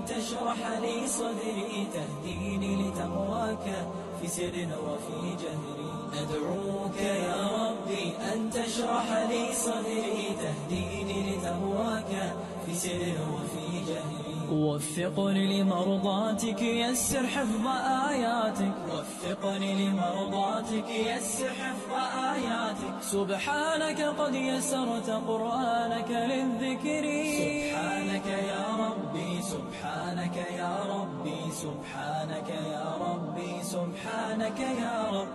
أن تشرح لي صدري تهديني لتقواك في سر وفي جهري. أدعوك يا ربي أن تشرح لي صدري تهديني لتقواك في سر وفي جهري. وفقني لمرضاتك يسر حفظ آياتك. وفقني لمرضاتك يسر حفظ آياتك. سبحانك قد يسرت قرآنك للذكر. سبحانك يا ربي سبحانك يا ربي سبحانك يا ربي سبحانك يا رب.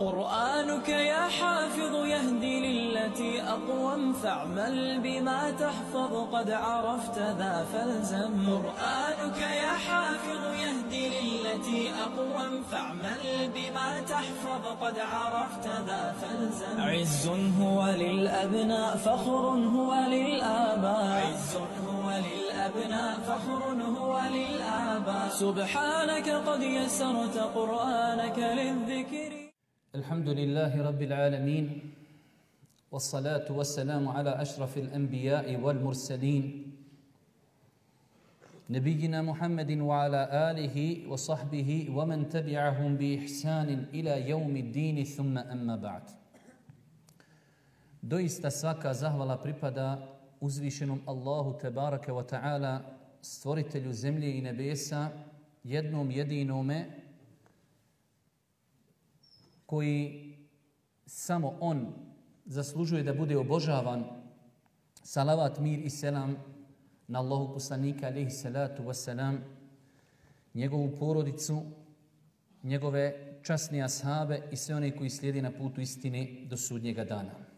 قرآنك يا حافظ يهدي للتي أقوم فاعمل بما تحفظ قد عرفت ذا فالزم. قرآنك يا حافظ يهدي للتي أقوم فاعمل بما تحفظ قد عرفت ذا فالزم. عز هو للأبناء فخر هو للآباء. عز هو للأبناء فخر هو للآباء. سبحانك قد يسرت قرآنك للذكر. الحمد لله رب العالمين والصلاة والسلام على أشرف الأنبياء والمرسلين. نبينا محمد وعلى آله وصحبه ومن تبعهم بإحسان إلى يوم الدين ثم أما بعد. Doista svaka zahvala pripada uzvišenom Allahu Tebarake wa ta'ala, stvoritelju zemlje i nebesa, jednom jedinome, koji samo on zaslužuje da bude obožavan, salavat, mir i selam na Allahu poslanika alaihi salatu wasalam, njegovu porodicu, njegove časne ashabe i sve one koji slijedi na putu istine do sudnjega dana.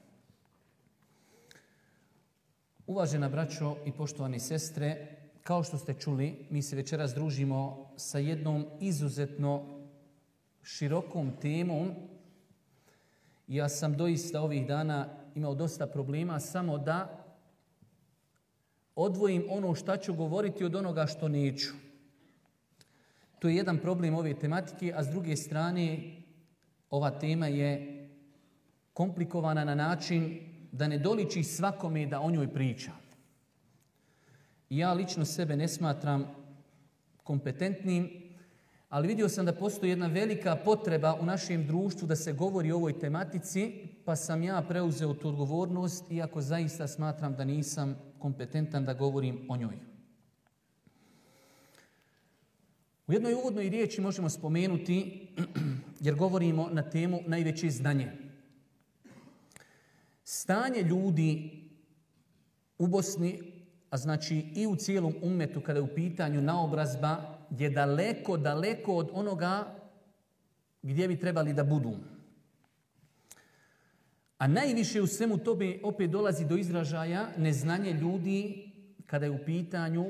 Uvažena braćo i poštovani sestre, kao što ste čuli, mi se večeras družimo sa jednom izuzetno širokom temom. Ja sam doista ovih dana imao dosta problema samo da odvojim ono šta ću govoriti od onoga što neću. To je jedan problem ove tematike, a s druge strane ova tema je komplikovana na način da ne doliči svakome da o njoj priča. Ja lično sebe ne smatram kompetentnim, ali vidio sam da postoji jedna velika potreba u našem društvu da se govori o ovoj tematici, pa sam ja preuzeo tu odgovornost, iako zaista smatram da nisam kompetentan da govorim o njoj. U jednoj uvodnoj riječi možemo spomenuti, jer govorimo na temu najveće znanje. Stanje ljudi u Bosni, a znači i u cijelom umetu kada je u pitanju naobrazba, je daleko, daleko od onoga gdje bi trebali da budu. A najviše u svemu tobe opet dolazi do izražaja neznanje ljudi kada je u pitanju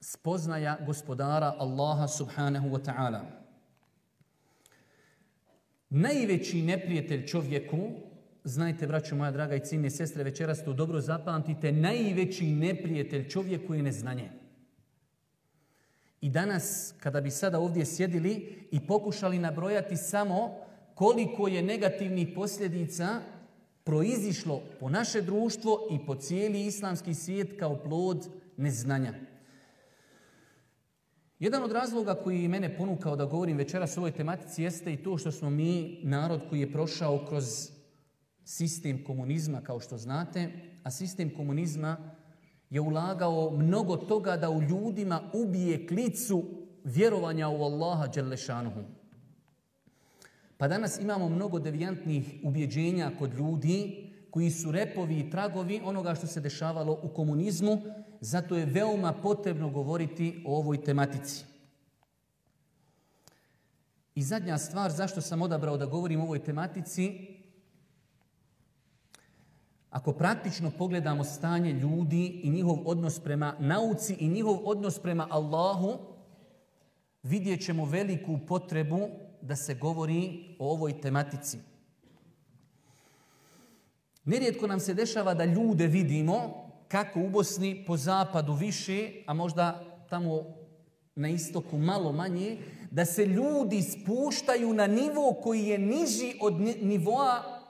spoznaja gospodara Allaha subhanahu wa ta'ala. Najveći neprijatelj čovjeku, znajte braćo moja draga i ciljne sestre, večeras to dobro zapamtite, najveći neprijatelj čovjeku je neznanje. I danas, kada bi sada ovdje sjedili i pokušali nabrojati samo koliko je negativnih posljedica proizišlo po naše društvo i po cijeli islamski svijet kao plod neznanja. Jedan od razloga koji mene ponukao da govorim večeras o ovoj tematici jeste i to što smo mi narod koji je prošao kroz sistem komunizma, kao što znate, a sistem komunizma je ulagao mnogo toga da u ljudima ubije klicu vjerovanja u Allaha Đelešanuhu. Pa danas imamo mnogo devijantnih ubjeđenja kod ljudi koji su repovi i tragovi onoga što se dešavalo u komunizmu, zato je veoma potrebno govoriti o ovoj tematici. I zadnja stvar zašto sam odabrao da govorim o ovoj tematici, ako praktično pogledamo stanje ljudi i njihov odnos prema nauci i njihov odnos prema Allahu, vidjet ćemo veliku potrebu da se govori o ovoj tematici. Nerijetko nam se dešava da ljude vidimo kako u Bosni po zapadu više, a možda tamo na istoku malo manje, da se ljudi spuštaju na nivo koji je niži od nivoa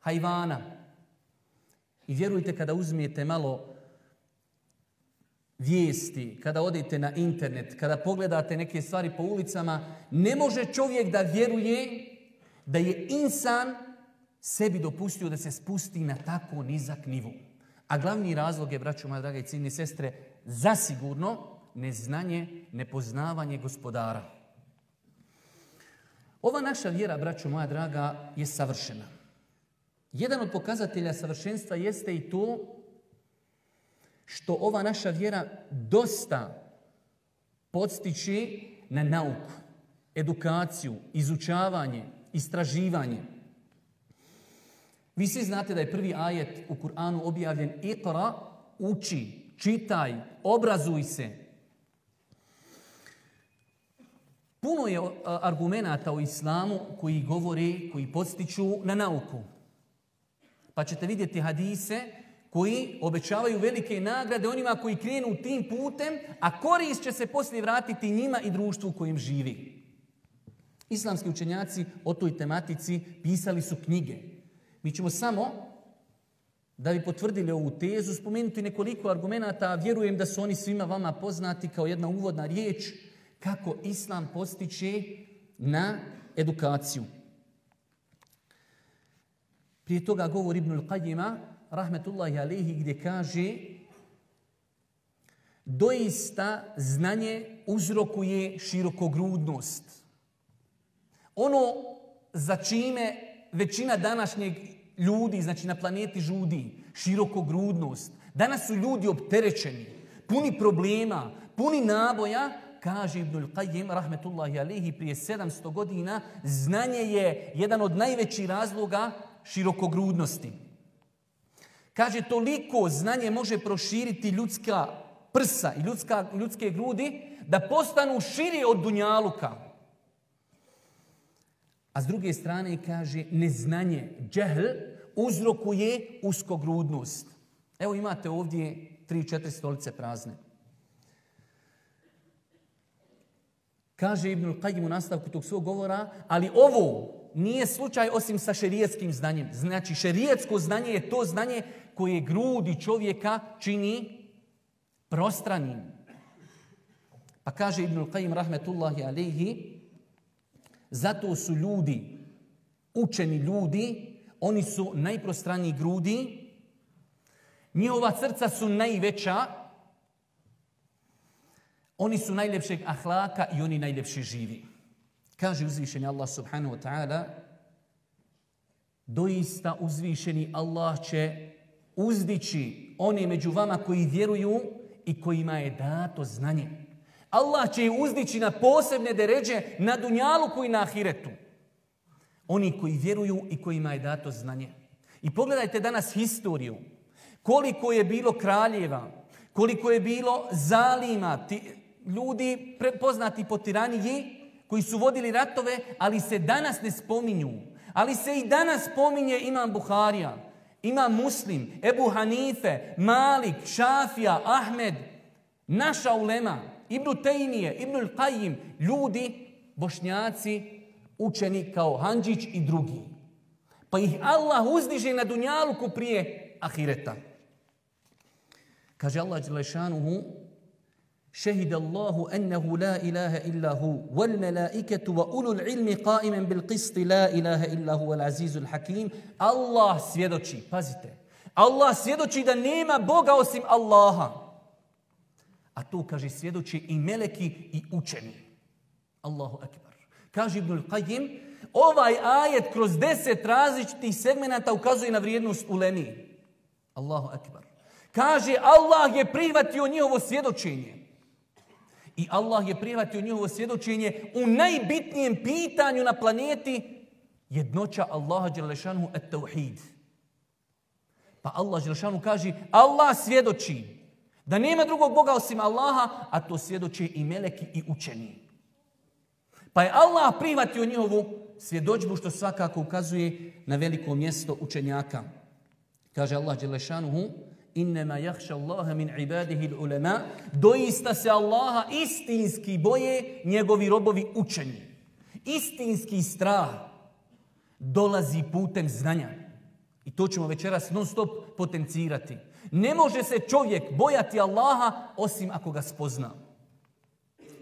hajvana. I vjerujte kada uzmijete malo vijesti, kada odete na internet, kada pogledate neke stvari po ulicama, ne može čovjek da vjeruje da je insan sebi dopustio da se spusti na tako nizak nivu. A glavni razlog je, braćo moja draga i ciljni sestre, zasigurno neznanje, nepoznavanje gospodara. Ova naša vjera, braćo moja draga, je savršena. Jedan od pokazatelja savršenstva jeste i to što ova naša vjera dosta podstiče na nauku, edukaciju, izučavanje, istraživanje. Vi svi znate da je prvi ajet u Kur'anu objavljen Iqra, uči, čitaj, obrazuj se. Puno je argumenata u islamu koji govori, koji podstiču na nauku. Pa ćete vidjeti hadise koji obećavaju velike nagrade onima koji krenu tim putem, a korist će se poslije vratiti njima i društvu u kojem živi. Islamski učenjaci o toj tematici pisali su knjige. Mi ćemo samo, da bi potvrdili ovu tezu, spomenuti nekoliko argumenata, a vjerujem da su oni svima vama poznati kao jedna uvodna riječ kako Islam postiče na edukaciju. Prije toga govori Ibnul Qajima, rahmetullahi alihi, gdje kaže doista znanje uzrokuje širokogrudnost. Ono za čime većina današnjeg ljudi, znači na planeti žudi, širokogrudnost. Danas su ljudi opterećeni, puni problema, puni naboja, kaže Ibnul Qayyim, rahmetullahi alihi, prije 700 godina, znanje je jedan od najvećih razloga širokogrudnosti. Kaže, toliko znanje može proširiti ljudska prsa i ljudska, ljudske grudi da postanu širi od dunjaluka. A s druge strane kaže, neznanje, džehl, uzrokuje uskogrudnost. Evo imate ovdje tri, četiri stolice prazne. Kaže Ibn Qayyim u nastavku tog svog govora, ali ovo nije slučaj osim sa šerijetskim znanjem. Znači, šerijetsko znanje je to znanje koje grudi čovjeka čini prostranim. Pa kaže Ibn Qayyim rahmetullahi alaihi, zato su ljudi, učeni ljudi, oni su najprostraniji grudi, njihova srca su najveća, oni su najljepšeg ahlaka i oni najljepši živi. Kaže uzvišeni Allah subhanahu wa ta'ala, doista uzvišeni Allah će uzdići one među vama koji vjeruju i kojima je dato znanje. Allah će ih uzdići na posebne deređe na dunjalu i na ahiretu. Oni koji vjeruju i kojima je dato znanje. I pogledajte danas historiju. Koliko je bilo kraljeva, koliko je bilo zalima, ljudi poznati po tiraniji, koji su vodili ratove, ali se danas ne spominju. Ali se i danas spominje Imam Buharija, Imam Muslim, Ebu Hanife, Malik, Šafija, Ahmed, naša ulema, Ibnu Tejmije, Ibnul Qajim, ljudi, bošnjaci, učeni kao Hanđić i drugi. Pa ih Allah uzdiže na dunjaluku prije ahireta. Kaže Allah Đelešanuhu, شهد الله أنه لا إله إلا هو والملائكة وأولو العلم قائما بالقسط لا إله إلا هو العزيز الحكيم الله svjedoči, pazite. Allah svjedoči da nema Boga osim Allaha. A to kaže svjedoči i meleki i učeni. Allahu akbar. Kaže Ibnul Qayyim, ovaj ajet kroz deset različitih segmenata ukazuje na vrijednost ulemi. Allahu akbar. Kaže, Allah je prihvatio njihovo svjedočenje. I Allah je prihvatio njihovo svjedočenje u najbitnijem pitanju na planeti jednoća Allaha Đelešanu et tauhid. Pa Allah Đelešanu kaže Allah svjedoči da nema drugog Boga osim Allaha, a to svjedoči i meleki i učeni. Pa je Allah prihvatio njihovu svjedočbu što svakako ukazuje na veliko mjesto učenjaka. Kaže Allah Đelešanuhu, innema jahša Allaha min ibadihi ulema, doista se Allaha istinski boje njegovi robovi učeni. Istinski strah dolazi putem znanja. I to ćemo večeras non stop potencirati. Ne može se čovjek bojati Allaha osim ako ga spozna.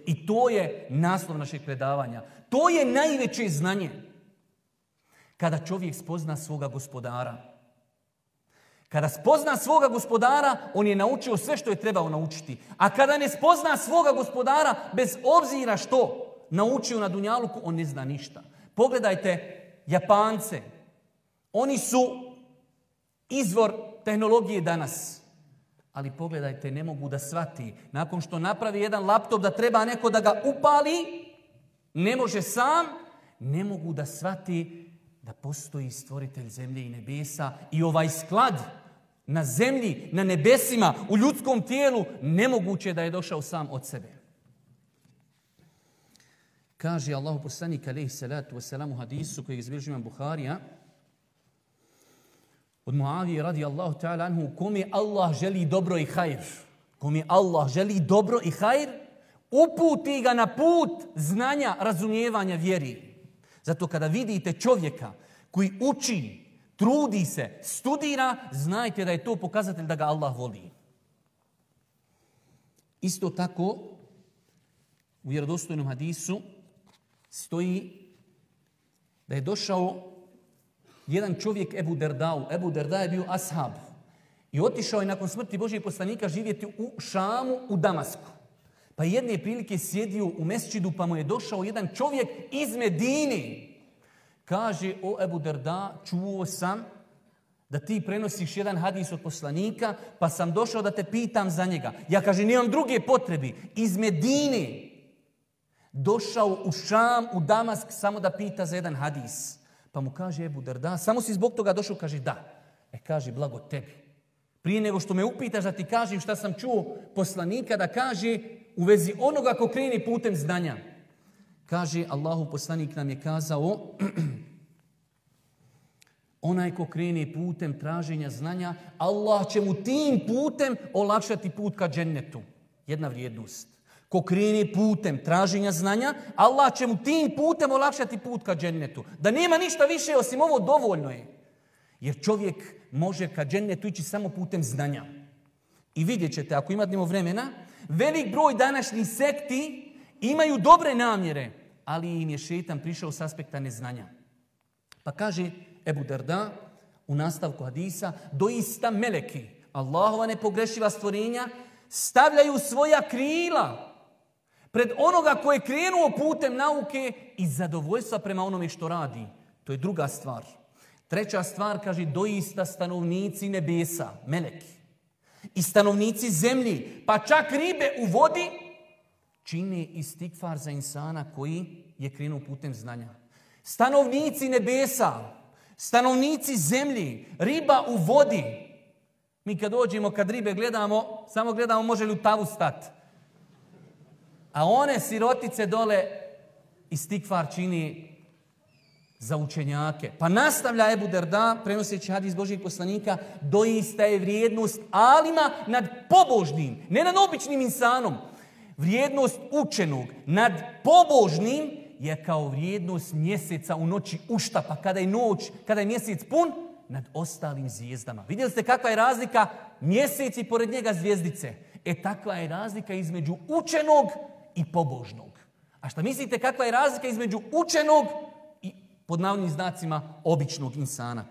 I to je naslov našeg predavanja. To je najveće znanje. Kada čovjek spozna svoga gospodara. Kada spozna svoga gospodara, on je naučio sve što je trebao naučiti. A kada ne spozna svoga gospodara, bez obzira što naučio na Dunjaluku, on ne zna ništa. Pogledajte Japance. Oni su izvor tehnologije danas. Ali pogledajte, ne mogu da shvati. Nakon što napravi jedan laptop da treba neko da ga upali, ne može sam, ne mogu da shvati da postoji stvoritelj zemlje i nebesa i ovaj sklad na zemlji, na nebesima, u ljudskom tijelu, nemoguće da je došao sam od sebe. Kaže Allahu poslanik alejhi salatu vesselam u hadisu koji izbilježio imam Buharija od Muavije radijallahu ta'ala anhu kome Allah želi dobro i hajr. Kome Allah želi dobro i hajr, uputi ga na put znanja, razumijevanja vjeri. Zato kada vidite čovjeka koji uči, trudi se, studira, znajte da je to pokazatelj da ga Allah voli. Isto tako, u vjerodostojnom hadisu stoji da je došao jedan čovjek Ebu Derdau. Ebu Derda je bio ashab. I otišao je nakon smrti Božijeg poslanika živjeti u Šamu, u Damasku. Pa jedne prilike sjedio u mesčidu, pa mu je došao jedan čovjek iz Medini. Kaže, o Ebu Derda, čuo sam da ti prenosiš jedan hadis od poslanika, pa sam došao da te pitam za njega. Ja kaže, nemam druge potrebi. Iz Medine došao u Šam, u Damask, samo da pita za jedan hadis. Pa mu kaže Ebu Derda, samo si zbog toga došao, kaže da. E kaže, blago tebi. Prije nego što me upitaš da ti kažem šta sam čuo poslanika da kaže u vezi onoga ko kreni putem znanja. Kaže, Allahu poslanik nam je kazao, onaj ko krene putem traženja znanja, Allah će mu tim putem olakšati put ka džennetu. Jedna vrijednost. Ko krene putem traženja znanja, Allah će mu tim putem olakšati put ka džennetu. Da nema ništa više osim ovo dovoljno je. Jer čovjek može ka džennetu ići samo putem znanja. I vidjet ćete, ako imamo vremena, velik broj današnjih sekti imaju dobre namjere, ali im je šetan prišao s aspekta neznanja. Pa kaže Ebu Darda u nastavku hadisa, doista meleki, Allahova nepogrešiva stvorenja, stavljaju svoja krila pred onoga koje je krenuo putem nauke i zadovoljstva prema onome što radi. To je druga stvar. Treća stvar, kaže, doista stanovnici nebesa, meleki, i stanovnici zemlji, pa čak ribe u vodi, čini istikfar za insana koji je krenuo putem znanja. Stanovnici nebesa, stanovnici zemlji, riba u vodi. Mi kad dođemo, kad ribe gledamo, samo gledamo može li u tavu stati. A one sirotice dole istikfar čini za učenjake. Pa nastavlja Ebu Derda, prenoseći hadis Božijeg poslanika, doista je vrijednost alima nad pobožnim, ne nad običnim insanom. Vrijednost učenog nad pobožnim je kao vrijednost mjeseca u noći uštapa, kada je noć, kada je mjesec pun, nad ostalim zvijezdama. Vidjeli ste kakva je razlika mjesec i pored njega zvijezdice? E takva je razlika između učenog i pobožnog. A šta mislite kakva je razlika između učenog pod navodnim znacima običnog insana?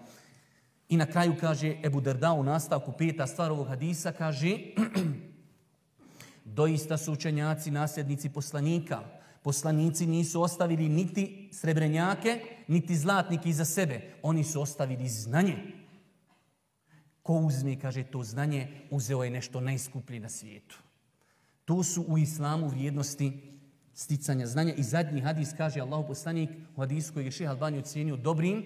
I na kraju kaže Ebu Derda u nastavku peta stvar ovog hadisa kaže doista su učenjaci nasljednici poslanika. Poslanici nisu ostavili niti srebrenjake, niti zlatnike iza sebe. Oni su ostavili znanje. Ko uzme, kaže, to znanje, uzeo je nešto najskuplje na svijetu. To su u islamu vrijednosti sticanja znanja. I zadnji hadis kaže Allahu poslanik u hadisu koji je šeha Albani ocjenio dobrim.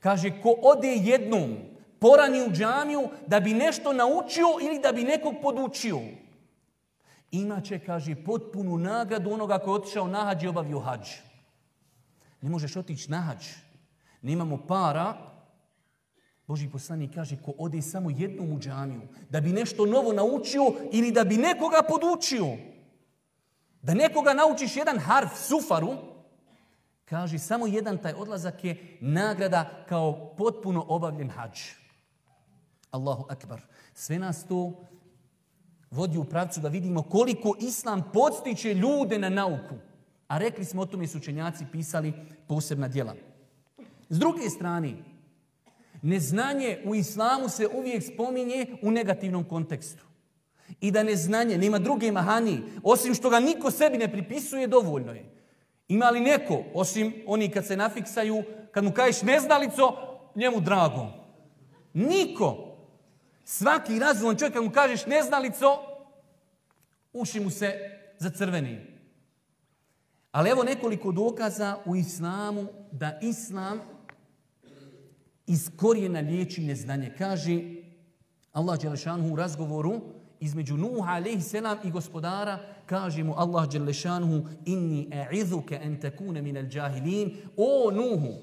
Kaže, ko ode jednom, porani u džamiju da bi nešto naučio ili da bi nekog podučio. Imaće, kaže, potpunu nagradu onoga koji je otišao na hađ i obavio hađ. Ne možeš otići na hađ. Nemamo para, Boži poslanik kaže ko ode samo jednom u džamiju da bi nešto novo naučio ili da bi nekoga podučio. Da nekoga naučiš jedan harf, sufaru, Kaže, samo jedan taj odlazak je nagrada kao potpuno obavljen hađ. Allahu akbar. Sve nas to vodi u pravcu da vidimo koliko Islam podstiče ljude na nauku. A rekli smo o tome su učenjaci pisali posebna djela. S druge strane, neznanje u islamu se uvijek spominje u negativnom kontekstu. I da neznanje nema druge mahani, osim što ga niko sebi ne pripisuje, dovoljno je. Ima li neko, osim oni kad se nafiksaju, kad mu kažeš neznalico, njemu drago. Niko. Svaki razuman čovjek kad mu kažeš neznalico, uši mu se zacrveni. Ali evo nekoliko dokaza u islamu da islam iz korijena liječi neznanje. Kaže Allah Đelešanhu u razgovoru između Nuha a.s. i gospodara, kaže mu Allah Đelešanhu inni e'idhuke en tekune minel džahilin. O Nuhu,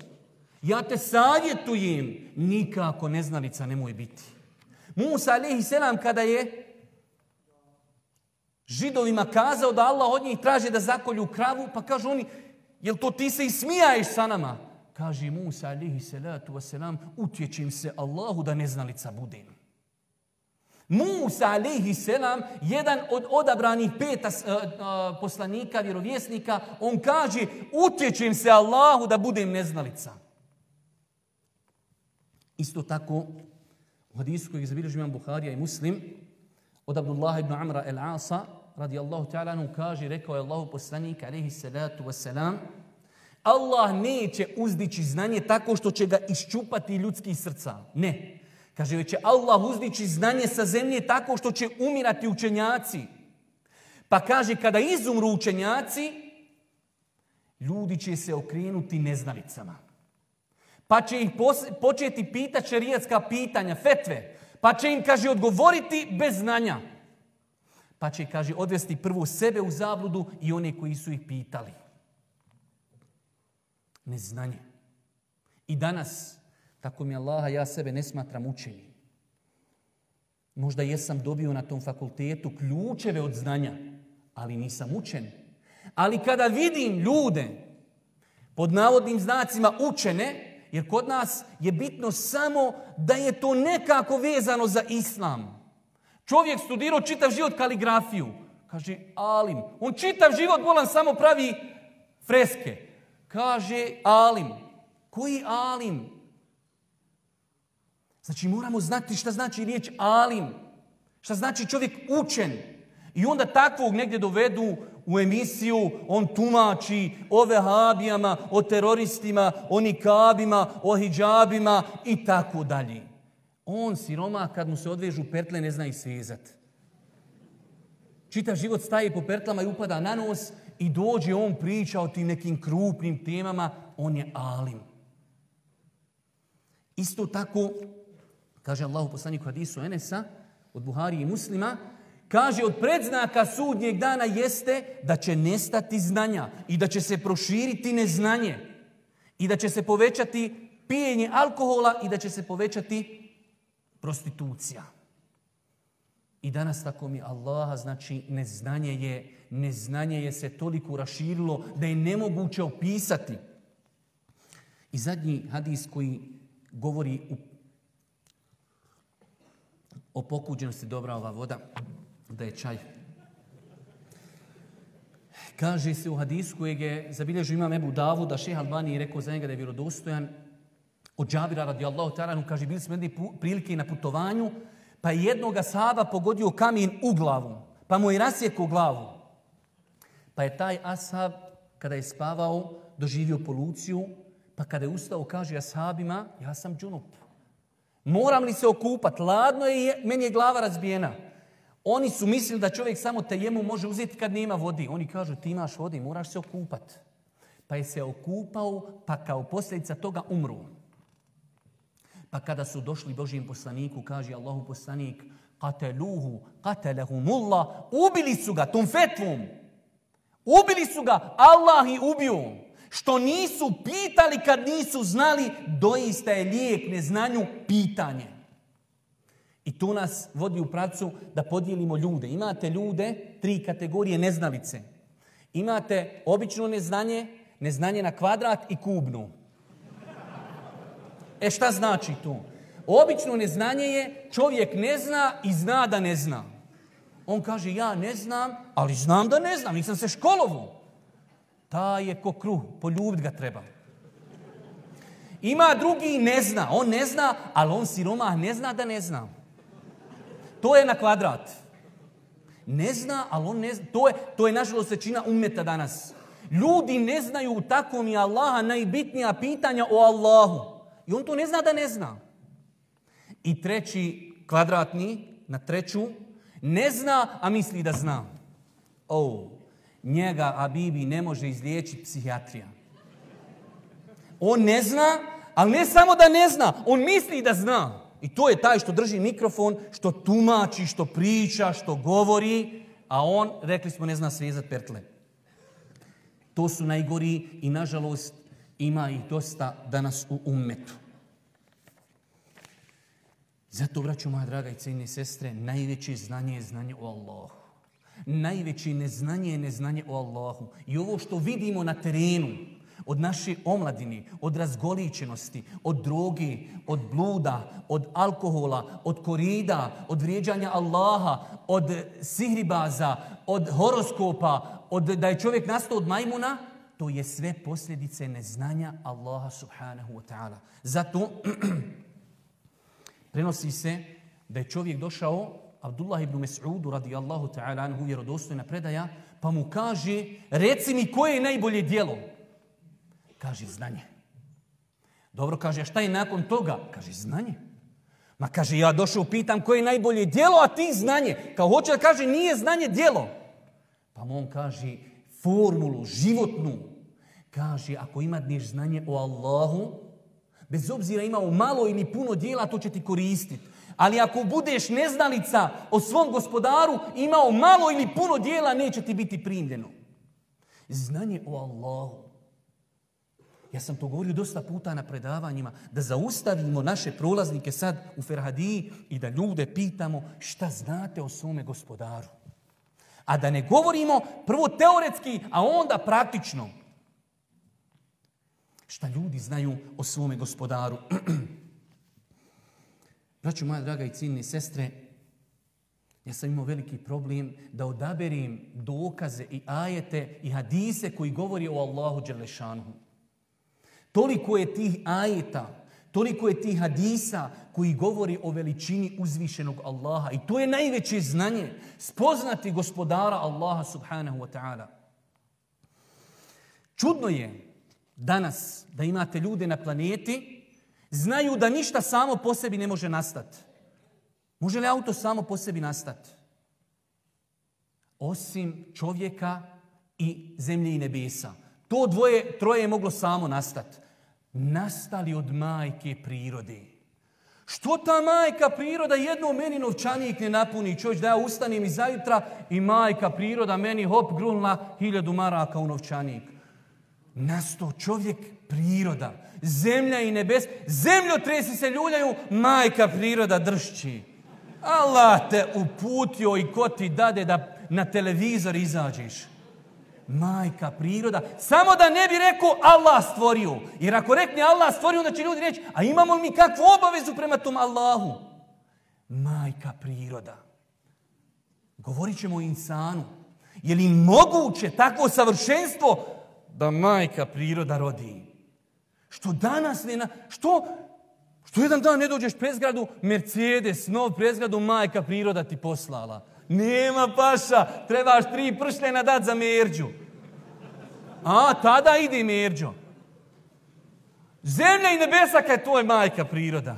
ja te savjetujem, nikako neznalica nemoj biti. Musa a.s. kada je židovima kazao da Allah od njih traže da zakolju kravu, pa kažu oni, jel to ti se i smijaješ sa nama? Kaže Musa alihi salatu wasalam, utječim se Allahu da neznalica budem. Musa alihi selam, jedan od odabranih peta uh, poslanika, vjerovjesnika, on kaže, utječim se Allahu da budem neznalica. Isto tako, u hadisu kojeg imam Buharija i Muslim, od Abdullah ibn Amra el-Asa, radijallahu ta'ala anhu kaže, rekao je Allahu poslanik, alaihi salatu wasalam, Allah neće uzdići znanje tako što će ga iščupati ljudskih srca. Ne. Kaže, već će Allah uzdići znanje sa zemlje tako što će umirati učenjaci. Pa kaže, kada izumru učenjaci, ljudi će se okrenuti neznalicama. Pa će ih početi pitati šerijatska pitanja, fetve. Pa će im, kaže, odgovoriti bez znanja. Pa će, kaže, odvesti prvo sebe u zabludu i one koji su ih pitali. Neznanje. I danas, tako mi Allaha, ja sebe ne smatram učenim. Možda jesam dobio na tom fakultetu ključeve od znanja, ali nisam učen. Ali kada vidim ljude pod navodnim znacima učene, jer kod nas je bitno samo da je to nekako vezano za islam. Čovjek studirao čitav život kaligrafiju. Kaže, alim. On čitav život bolan samo pravi freske. Kaže, alim. Koji alim? Znači, moramo znati šta znači riječ alim. Šta znači čovjek učen. I onda takvog negdje dovedu u emisiju, on tumači o vehabijama, o teroristima, o nikabima, o hijabima i tako dalje. On, siroma, kad mu se odvežu pertle, ne zna ih svezat. Čitav život staje po pertlama i upada na nos i dođe on priča o tim nekim krupnim temama, on je alim. Isto tako, kaže Allahu poslaniku hadisu Enesa, od Buhari i muslima, kaže od predznaka sudnjeg dana jeste da će nestati znanja i da će se proširiti neznanje i da će se povećati pijenje alkohola i da će se povećati prostitucija. I danas tako mi Allaha, znači neznanje je, neznanje je se toliko raširilo da je nemoguće opisati. I zadnji hadis koji govori u, o pokuđenosti dobra ova voda, da je čaj. Kaže se u hadisu kojeg je zabilježio imam Ebu Davu da šeha Albani je rekao za njega da je vjerodostojan, od Džabira radijallahu ta'ala, kaže, bili smo jedne prilike na putovanju, pa je jednoga sahaba pogodio kamen u glavu, pa mu je rasjekao glavu. Pa je taj ashab, kada je spavao, doživio poluciju, pa kada je ustao, kaže ashabima, ja sam džunup. Moram li se okupat? Ladno je, meni je glava razbijena. Oni su mislili da čovjek samo te jemu može uzeti kad nema vodi. Oni kažu, ti imaš vodi, moraš se okupat. Pa je se okupao, pa kao posljedica toga umru. Pa kada su došli Božijem poslaniku, kaže Allahu poslanik, kateluhu, katelehumullah, ubili su ga tom fetvom. Ubili su ga, Allah ih ubio. Što nisu pitali kad nisu znali, doista je lijek neznanju pitanje. I to nas vodi u pracu da podijelimo ljude. Imate ljude, tri kategorije neznalice. Imate obično neznanje, neznanje na kvadrat i kubnu. E šta znači to? Obično neznanje je čovjek ne zna i zna da ne zna. On kaže ja ne znam, ali znam da ne znam, nisam se školovu. Ta je ko kruh, poljubit ga treba. Ima drugi ne zna, on ne zna, ali on siromah ne zna da ne zna. To je na kvadrat. Ne zna, ali on ne zna. To je, to je nažalost većina umeta danas. Ljudi ne znaju tako mi Allaha najbitnija pitanja o Allahu. I on to ne zna da ne zna. I treći kvadratni, na treću, ne zna, a misli da zna. Oh, njega Abibi ne može izliječiti psihijatrija. On ne zna, ali ne samo da ne zna, on misli da zna. I to je taj što drži mikrofon, što tumači, što priča, što govori, a on, rekli smo, ne zna svezat pertle. To su najgori i nažalost ima ih dosta danas u ummetu. Zato, braću moja draga i cijene sestre, najveće znanje je znanje o Allahu. Najveće neznanje je neznanje o Allahu. I ovo što vidimo na terenu, od naše omladine, od razgoličenosti, od droge, od bluda, od alkohola, od korida, od vrijeđanja Allaha, od sihribaza, od horoskopa, od da je čovjek nastao od majmuna, to je sve posljedice neznanja Allaha subhanahu wa ta'ala. Zato prenosi se da je čovjek došao Abdullah ibn Mas'udu radijallahu ta'ala anhu vjerodostojna predaja, pa mu kaže, reci mi koje je najbolje djelo? Kaže, znanje. Dobro, kaže, a šta je nakon toga? Kaže, znanje. Ma kaže, ja došao, pitam koje je najbolje djelo, a ti znanje. Kao hoće da kaže, nije znanje djelo. Pa mu on kaže, formulu, životnu. Kaže, ako imaš znanje o Allahu, bez obzira imao malo ili puno dijela, to će ti koristiti. Ali ako budeš neznalica o svom gospodaru, imao malo ili puno dijela, neće ti biti primljeno. Znanje o Allahu. Ja sam to govorio dosta puta na predavanjima, da zaustavimo naše prolaznike sad u Ferhadiji i da ljude pitamo šta znate o svome gospodaru. A da ne govorimo prvo teoretski, a onda praktično. Šta ljudi znaju o svome gospodaru. Braću moja draga i ciljne sestre, ja sam imao veliki problem da odaberim dokaze i ajete i hadise koji govori o Allahu Đelešanhu. Toliko je tih ajeta, toliko je tih hadisa koji govori o veličini uzvišenog Allaha. I to je najveće znanje. Spoznati gospodara Allaha subhanahu wa ta'ala. Čudno je danas da imate ljude na planeti, znaju da ništa samo po sebi ne može nastati. Može li auto samo po sebi nastati? Osim čovjeka i zemlje i nebesa. To dvoje, troje je moglo samo nastati. Nastali od majke prirode. Što ta majka priroda jedno meni novčanik ne napuni? Čovječ da ja ustanem iz zajutra i majka priroda meni hop grunla hiljadu maraka u novčanik. Nasto čovjek priroda. Zemlja i nebes. tresi se ljuljaju, majka priroda dršći. Allah te uputio i ko ti dade da na televizor izađeš majka priroda, samo da ne bi rekao Allah stvorio. Jer ako rekne Allah stvorio, onda će ljudi reći, a imamo li mi kakvu obavezu prema tom Allahu? Majka priroda. Govorit ćemo o insanu. Je li moguće takvo savršenstvo da majka priroda rodi? Što danas ne... Na, što, što jedan dan ne dođeš prezgradu, Mercedes, nov prezgradu, majka priroda ti poslala. Nema paša, trebaš tri pršljena dati za merđu. A, tada ide merđo. Zemlja i nebesa kad je majka priroda.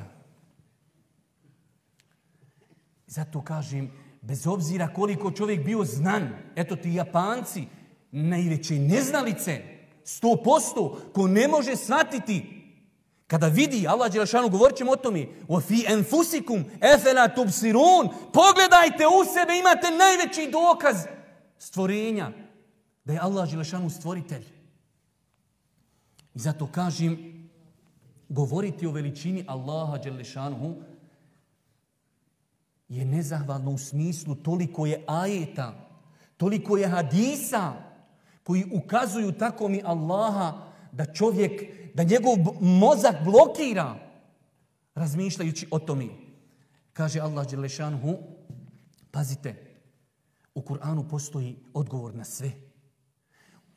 Zato kažem, bez obzira koliko čovjek bio znan, eto ti Japanci, najveće neznalice, sto posto, ko ne može shvatiti. Kada vidi, Allah Đelešanu, govorit ćemo o tome, fi enfusikum efela tubsirun, pogledajte u sebe, imate najveći dokaz stvorenja, da je Allah Đelešanu stvoritelj. I zato kažem, govoriti o veličini Allaha Đelešanu je nezahvalno u smislu toliko je ajeta, toliko je hadisa koji ukazuju tako mi Allaha da čovjek, da njegov mozak blokira razmišljajući o tome. Kaže Allah Đelešanhu, pazite, u Kur'anu postoji odgovor na sve.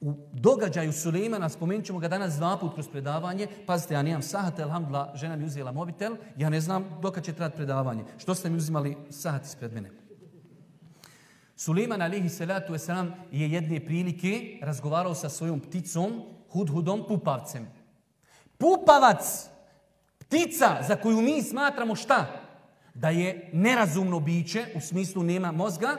U događaju Sulejmana, spomenut ćemo ga danas dva put kroz predavanje, pazite, ja nemam sahat, alhamdulillah, žena mi uzela mobitel, ja ne znam dokad će trati predavanje. Što ste mi uzimali sahat ispred mene? Suleiman alihi salatu wasalam je jedne prilike razgovarao sa svojom pticom, hudhudom, pupavcem. Pupavac, ptica za koju mi smatramo šta? Da je nerazumno biće, u smislu nema mozga,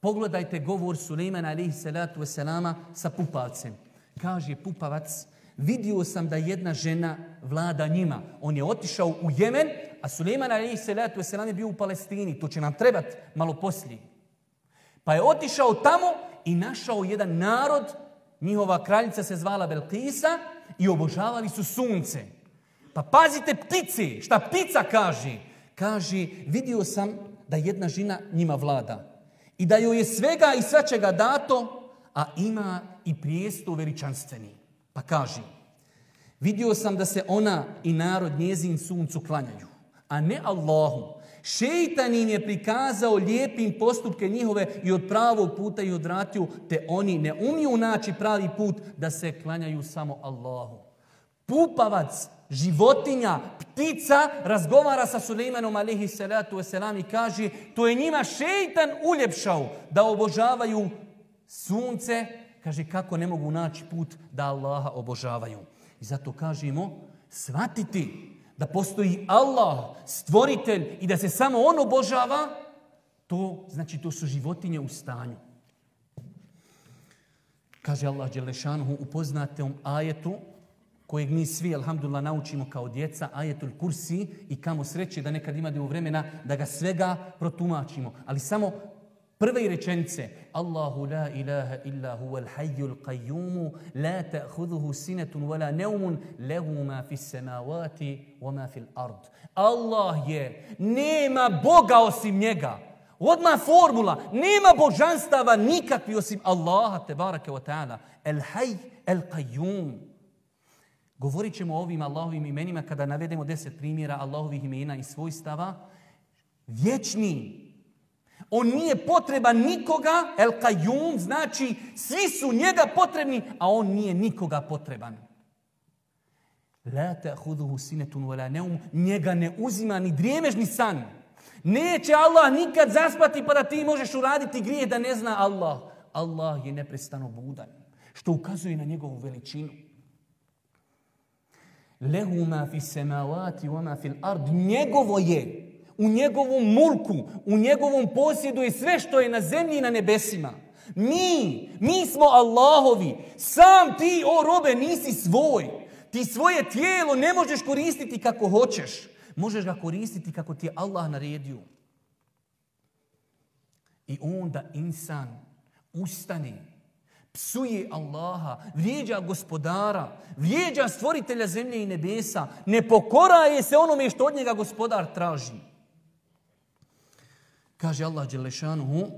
pogledajte govor Suleimana alihi salatu wasalama sa pupavcem. Kaže pupavac, vidio sam da jedna žena vlada njima. On je otišao u Jemen, a Suleiman alihi salatu wasalam je bio u Palestini. To će nam trebati malo poslije. Pa je otišao tamo i našao jedan narod, njihova kraljica se zvala Belkisa i obožavali su sunce. Pa pazite ptice, šta ptica kaže? Kaže, vidio sam da jedna žena njima vlada i da joj je svega i svačega dato, a ima i prijesto veličanstveni. Pa kaže, vidio sam da se ona i narod njezin suncu klanjaju, a ne Allahu, Šeitan im je prikazao lijepim postupke njihove i od pravog puta i odvratio, te oni ne umiju naći pravi put da se klanjaju samo Allahu. Pupavac, životinja, ptica razgovara sa Suleimanom alihi salatu wasalam i kaže to je njima šeitan uljepšao da obožavaju sunce. Kaže kako ne mogu naći put da Allaha obožavaju. I zato kažemo svatiti da postoji Allah, stvoritelj i da se samo on obožava, to znači to su životinje u stanju. Kaže Allah Đelešanuhu u poznatom ajetu kojeg mi svi, alhamdulillah, naučimo kao djeca, ajetul kursi i kamo sreće da nekad imamo vremena da ga svega protumačimo. Ali samo Prve rečenice Allahu la ilaha illa huwa al-hayyul qayyum la ta'khudhuhu sinatun wala nawmun lahu ma fis samawati wa ma fil ard. Allah je nema Boga osim njega. Odmah formula, nema božanstava nikakvi osim Allaha tebareke wa ta'ala. El-hayy, el-qayyum. Govorit ćemo o ovim Allahovim imenima kada navedemo deset primjera Allahovih imena i svojstava. Vječni, on nije potreban nikoga, el kajum, znači svi su njega potrebni, a on nije nikoga potreban. La ta'khudhuhu sinetun wala neum, njega ne uzima ni drijemežni san. Neće Allah nikad zaspati pa da ti možeš uraditi grije da ne zna Allah. Allah je neprestano budan, što ukazuje na njegovu veličinu. Lehu ma fi semavati wa fil ard. Njegovo je u njegovom mulku, u njegovom posjedu je sve što je na zemlji i na nebesima. Mi, mi smo Allahovi. Sam ti, o robe, nisi svoj. Ti svoje tijelo ne možeš koristiti kako hoćeš. Možeš ga koristiti kako ti je Allah naredio. I onda insan ustane, psuje Allaha, vrijeđa gospodara, vrijeđa stvoritelja zemlje i nebesa, ne pokoraje se onome što od njega gospodar traži. Kaže Allah Đelešanuhu,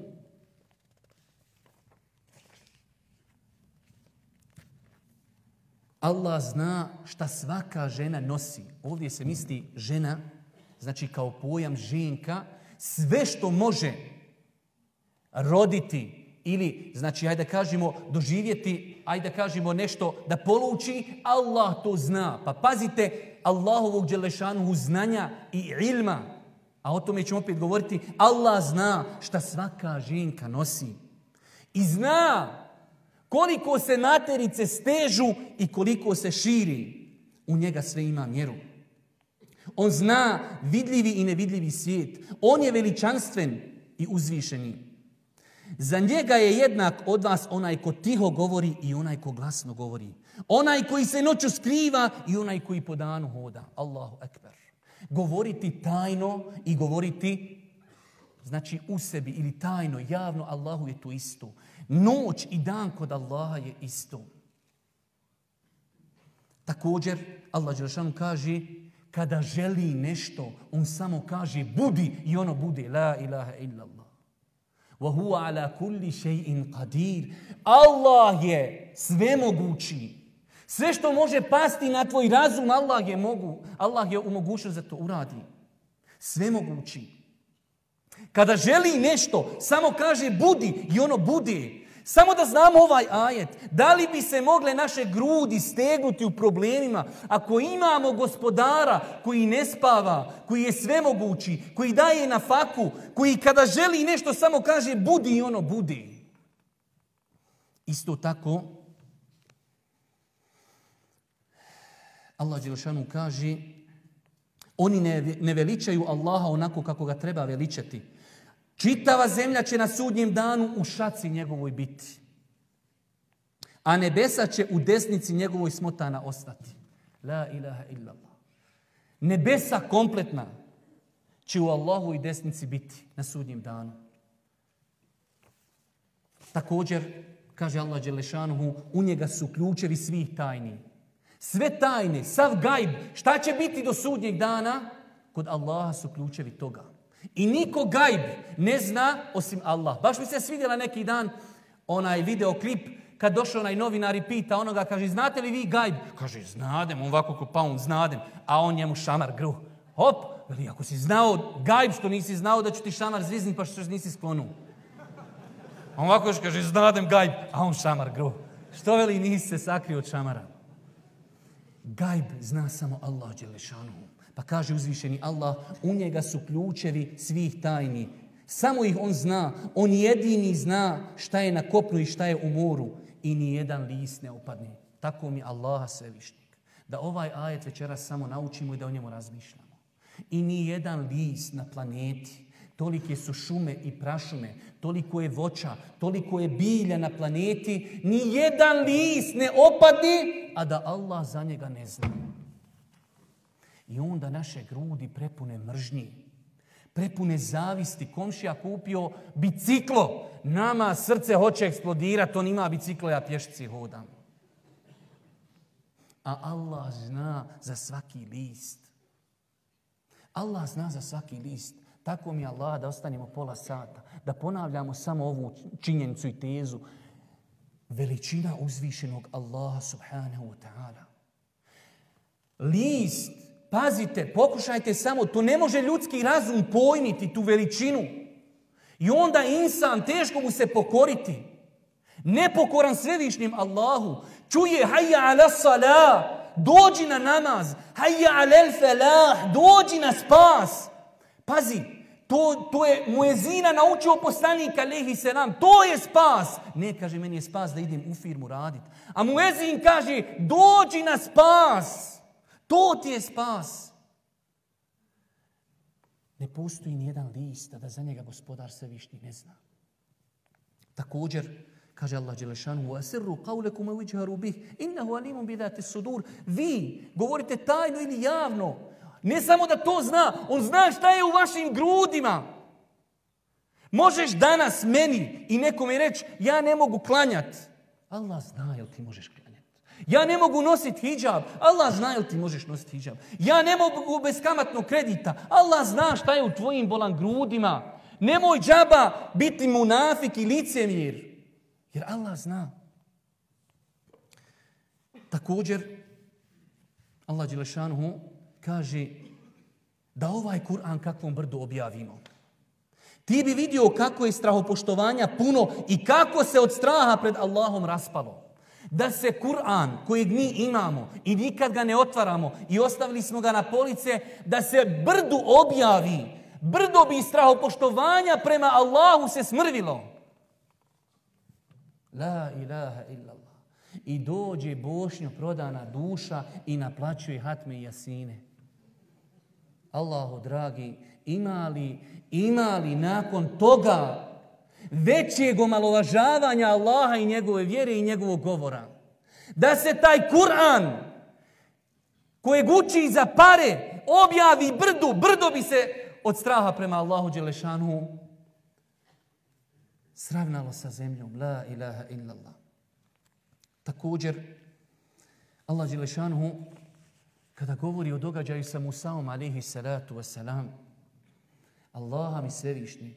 Allah zna šta svaka žena nosi. Ovdje se misli žena, znači kao pojam ženka, sve što može roditi ili, znači, ajde da kažemo, doživjeti, ajde da kažemo nešto da poluči, Allah to zna. Pa pazite Allahovog Đelešanuhu znanja i ilma. A o tome ćemo opet govoriti. Allah zna šta svaka ženka nosi. I zna koliko se materice stežu i koliko se širi. U njega sve ima mjeru. On zna vidljivi i nevidljivi svijet. On je veličanstven i uzvišeni. Za njega je jednak od vas onaj ko tiho govori i onaj ko glasno govori. Onaj koji se noću skriva i onaj koji po danu hoda. Allahu ekber. Govoriti tajno i govoriti znači u sebi ili tajno, javno, Allahu je to isto. Noć i dan kod Allaha je isto. Također, Allah Đelšan kaže, kada želi nešto, on samo kaže budi i ono bude. La ilaha illallah. Wa huwa ala kulli shay'in qadir. Allah je svemogući. Sve što može pasti na tvoj razum, Allah je, mogu, Allah je u mogućnost da to uradi. Svemogući. Kada želi nešto, samo kaže budi i ono budi. Samo da znamo ovaj ajet. Da li bi se mogle naše grudi stegnuti u problemima ako imamo gospodara koji ne spava, koji je svemogući, koji daje na faku, koji kada želi nešto samo kaže budi i ono budi. Isto tako, Allah Đelšanu kaže oni ne, ne veličaju Allaha onako kako ga treba veličati. Čitava zemlja će na sudnjem danu u šaci njegovoj biti. A nebesa će u desnici njegovoj smotana ostati. La ilaha illallah. Nebesa kompletna će u Allahu i desnici biti na sudnjem danu. Također, kaže Allah Đelešanuhu, u njega su ključevi svih tajni. Sve tajne, sav gajb, šta će biti do sudnjeg dana? Kod Allaha su ključevi toga. I niko gajb ne zna osim Allah. Baš mi se svidjela neki dan onaj videoklip kad došao onaj novinar i pita onoga, kaže, znate li vi gajb? Kaže, znadem, on ovako ko paun, znadem. A on njemu šamar gru. Hop, veli, ako si znao gajb što nisi znao da ću ti šamar zvizni pa što nisi sklonu. On ovako još kaže, znadem gajb, a on šamar gru. Što veli, nisi se sakrio od šamara. Gajb zna samo Allah Đelešanu. Pa kaže uzvišeni Allah, u njega su ključevi svih tajni. Samo ih on zna. On jedini zna šta je na kopnu i šta je u moru. I ni jedan list ne opadne. Tako mi Allaha svevišnjeg. Da ovaj ajet večeras samo naučimo i da o njemu razmišljamo. I ni jedan list na planeti, tolike su šume i prašume, toliko je voća, toliko je bilja na planeti, ni jedan list ne opadne, a da Allah za njega ne zna. I onda naše grudi prepune mržnji, prepune zavisti. Komšija kupio biciklo. Nama srce hoće eksplodirati, on ima biciklo, ja pješci hodam. A Allah zna za svaki list. Allah zna za svaki list. Tako mi Allah da ostanemo pola sata, da ponavljamo samo ovu činjenicu i tezu. Veličina uzvišenog Allaha subhanahu wa ta'ala. List Pazite, pokušajte samo, to ne može ljudski razum pojmiti, tu veličinu. I onda insan, teško mu se pokoriti. Nepokoran svevišnjem Allahu. Čuje, hajja ala salah, dođi na namaz. Hajja ala felah, dođi na spas. Pazi, to, to je muezina naučio poslanik alaihi selam. To je spas. Ne, kaže, meni je spas da idem u firmu raditi. A muezin kaže, dođi na spas. To ti je spas. Ne postoji nijedan list da za njega gospodar svevišnji ne zna. Također, kaže Allah Đelešanu, وَأَسِرُّ قَوْلَكُمَ وِجْهَرُوا بِهِ إِنَّهُ عَلِيمٌ بِذَاتِ الصُّدُورِ Vi govorite tajno ili javno. ne samo da to zna, on zna šta je u vašim grudima. Možeš danas meni i nekome reći, ja ne mogu klanjati. Allah zna jel ti možeš klanjati. Ja ne mogu nositi hijab. Allah zna jel ti možeš nositi hijab. Ja ne mogu bez kamatnog kredita. Allah zna šta je u tvojim bolan grudima. Nemoj džaba biti munafik i licemjer. Jer Allah zna. Također, Allah Đelešanuhu kaže da ovaj Kur'an kakvom brdu objavimo. Ti bi vidio kako je strahopoštovanja puno i kako se od straha pred Allahom raspalo da se Kur'an kojeg mi imamo i nikad ga ne otvaramo i ostavili smo ga na police, da se brdu objavi. Brdo bi strahopoštovanja prema Allahu se smrvilo. La ilaha illallah. I dođe bošnjo prodana duša i naplaćuje hatme i jasine. Allahu dragi, imali, imali nakon toga većeg omalovažavanja Allaha i njegove vjere i njegovog govora. Da se taj Kur'an kojeg uči za pare objavi brdu, brdo bi se od straha prema Allahu Đelešanu sravnalo sa zemljom. La ilaha illallah. Također, Allah Đelešanu kada govori o događaju sa Musaom alaihi salatu wasalam, Allaha mi svevišnjeg,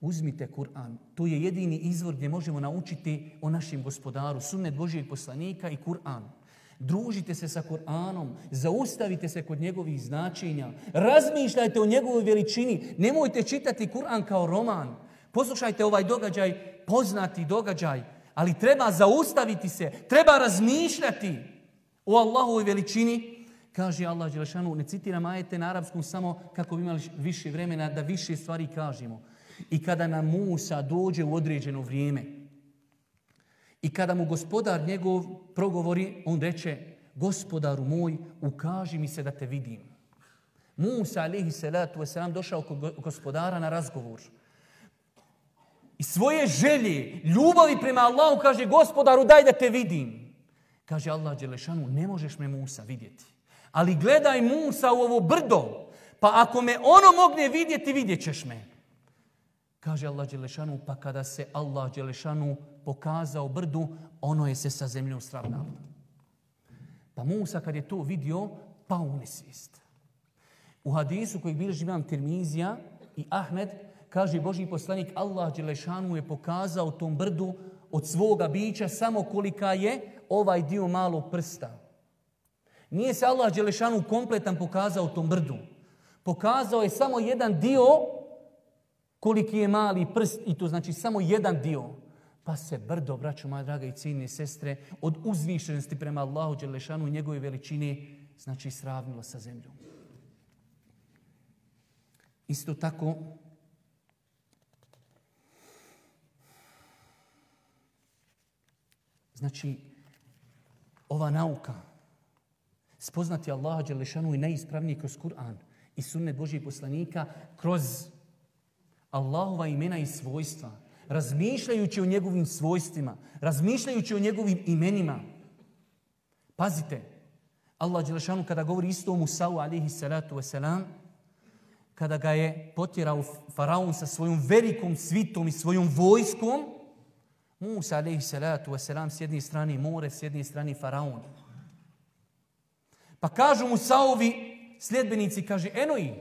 Uzmite Kur'an. To je jedini izvor gdje možemo naučiti o našem gospodaru, sunnet Božijeg poslanika i Kur'an. Družite se sa Kur'anom, zaustavite se kod njegovih značenja, razmišljajte o njegovoj veličini, nemojte čitati Kur'an kao roman. Poslušajte ovaj događaj, poznati događaj, ali treba zaustaviti se, treba razmišljati o Allahovoj veličini. Kaže Allah Đelešanu, ne citiram ajete na arapskom samo kako bi imali više vremena da više stvari kažemo. I kada nam Musa dođe u određeno vrijeme, i kada mu gospodar njegov progovori, on reče, gospodaru moj, ukaži mi se da te vidim. Musa, alihi salatu wasalam, došao kod gospodara na razgovor. I svoje želje, ljubavi prema Allahu, kaže, gospodaru, daj da te vidim. Kaže Allah Đelešanu, ne možeš me Musa vidjeti. Ali gledaj Musa u ovo brdo, pa ako me ono mogne vidjeti, vidjet ćeš me. Kaže Allah Đelešanu, pa kada se Allah Đelešanu pokazao brdu, ono je se sa zemljom sravnalo. Pa Musa kad je to vidio, pa u nesvijest. U hadisu koji bilježi imam Tirmizija i Ahmed, kaže Boži poslanik, Allah Đelešanu je pokazao tom brdu od svoga bića samo kolika je ovaj dio malog prsta. Nije se Allah Đelešanu kompletan pokazao tom brdu. Pokazao je samo jedan dio koliki je mali prst i to znači samo jedan dio. Pa se brdo, braćo moja draga i ciljne sestre, od uzvišenosti prema Allahu Đelešanu i njegove veličine, znači sravnilo sa zemljom. Isto tako, znači, ova nauka, spoznati Allaha Đelešanu i najispravnije kroz Kur'an i sunnet Božih poslanika, kroz Allahova imena i svojstva, razmišljajući o njegovim svojstvima, razmišljajući o njegovim imenima. Pazite, Allah Đelešanu kada govori isto o Musa'u alihi salatu wasalam, kada ga je potjerao faraon sa svojom velikom svitom i svojom vojskom, Musa alihi salatu wasalam s jedne strane more, s jedne strane faraon. Pa kažu Musa'ovi sljedbenici, kaže, eno i,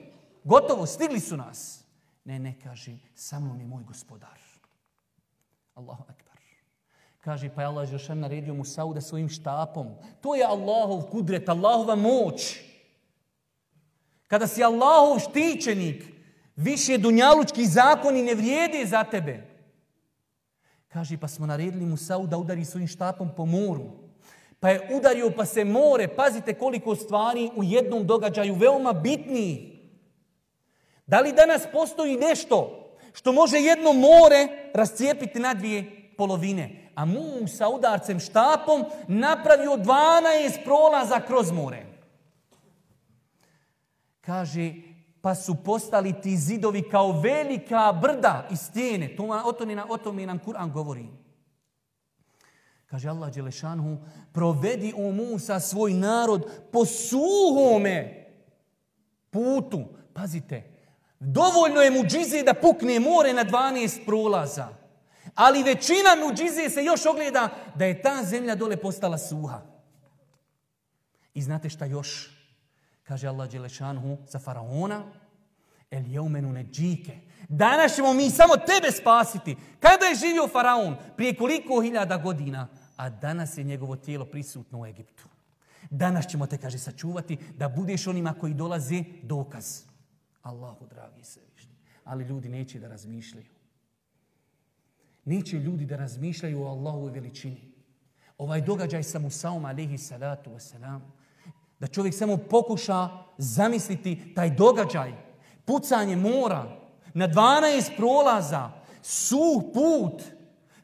gotovo, stigli su nas. Ne, ne, kaže, sa mnom moj gospodar. Allahu akbar. Kaže, pa je Allah Žešan naredio Musa'u da svojim štapom. To je Allahov kudret, Allahova moć. Kada si Allahov štićenik, više dunjalučki zakoni ne vrijede za tebe. Kaže, pa smo naredili Musa'u da udari svojim štapom po moru. Pa je udario pa se more. Pazite koliko stvari u jednom događaju veoma bitniji. Da li danas postoji nešto što može jedno more rascijepiti na dvije polovine? A mu sa udarcem štapom napravio 12 prolaza kroz more. Kaže, pa su postali ti zidovi kao velika brda i stijene. O tome nam Kur'an govori. Kaže Allah Đelešanhu, provedi o Musa svoj narod po suhome putu. Pazite, Dovoljno je muđize da pukne more na 12 prolaza. Ali većina muđize se još ogleda da je ta zemlja dole postala suha. I znate šta još? Kaže Allah Đelešanhu za faraona. El jeumenu ne džike. Danas ćemo mi samo tebe spasiti. Kada je živio faraon? Prije koliko hiljada godina? A danas je njegovo tijelo prisutno u Egiptu. Danas ćemo te, kaže, sačuvati da budeš onima koji dolaze dokaz. Allahu dragi svevišnji. Ali ljudi neće da razmišljaju. Neće ljudi da razmišljaju o Allahovoj veličini. Ovaj događaj sa Musaom alihi salatu wasalam, da čovjek samo pokuša zamisliti taj događaj, pucanje mora, na 12 prolaza, suh put.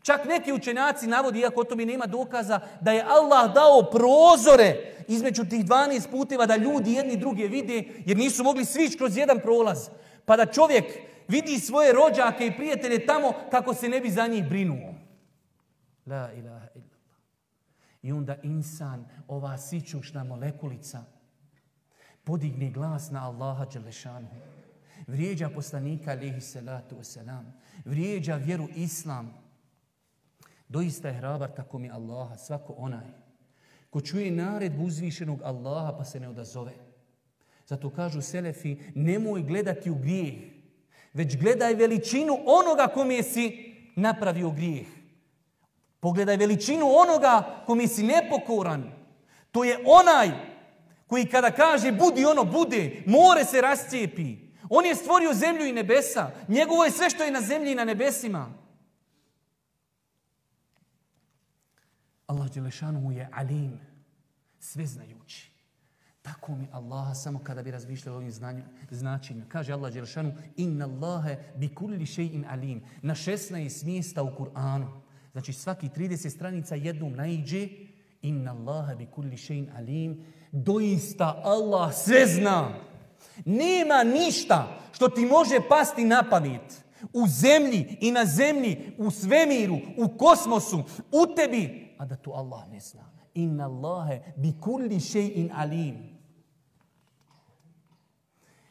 Čak neki učenjaci navodi, iako o tome nema dokaza, da je Allah dao prozore između tih 12 puteva da ljudi jedni druge vide, jer nisu mogli svići kroz jedan prolaz. Pa da čovjek vidi svoje rođake i prijatelje tamo kako se ne bi za njih brinuo. La ilaha illallah. I onda insan, ova sićušna molekulica, podigne glas na Allaha Đelešanu. Vrijeđa poslanika alihi salatu wasalam. Vrijeđa vjeru islam. Doista je hrabar tako mi Allaha, svako onaj ko čuje naredbu uzvišenog Allaha pa se ne odazove. Zato kažu Selefi, nemoj gledati u grijeh. već gledaj veličinu onoga kome si napravio grijeh. Pogledaj veličinu onoga kome si nepokoran. To je onaj koji kada kaže budi ono bude, more se rascijepi. On je stvorio zemlju i nebesa. Njegovo je sve što je na zemlji i na nebesima. Allah Đelešanu je alim, sveznajući. Tako mi Allaha samo kada bi razmišljali o ovim znanju, značenjima. Kaže Allah Đelešanu, inna Allahe bi kulli še'in alim. Na 16 mjesta u Kur'anu. Znači svaki 30 stranica jednom naiđe, inna Allahe bi kulli še'in alim. Doista Allah sve zna. Nema ništa što ti može pasti na pamet. U zemlji i na zemlji, u svemiru, u kosmosu, u tebi, a da to Allah ne zna. Inna Allahe bi kulli še'in alim.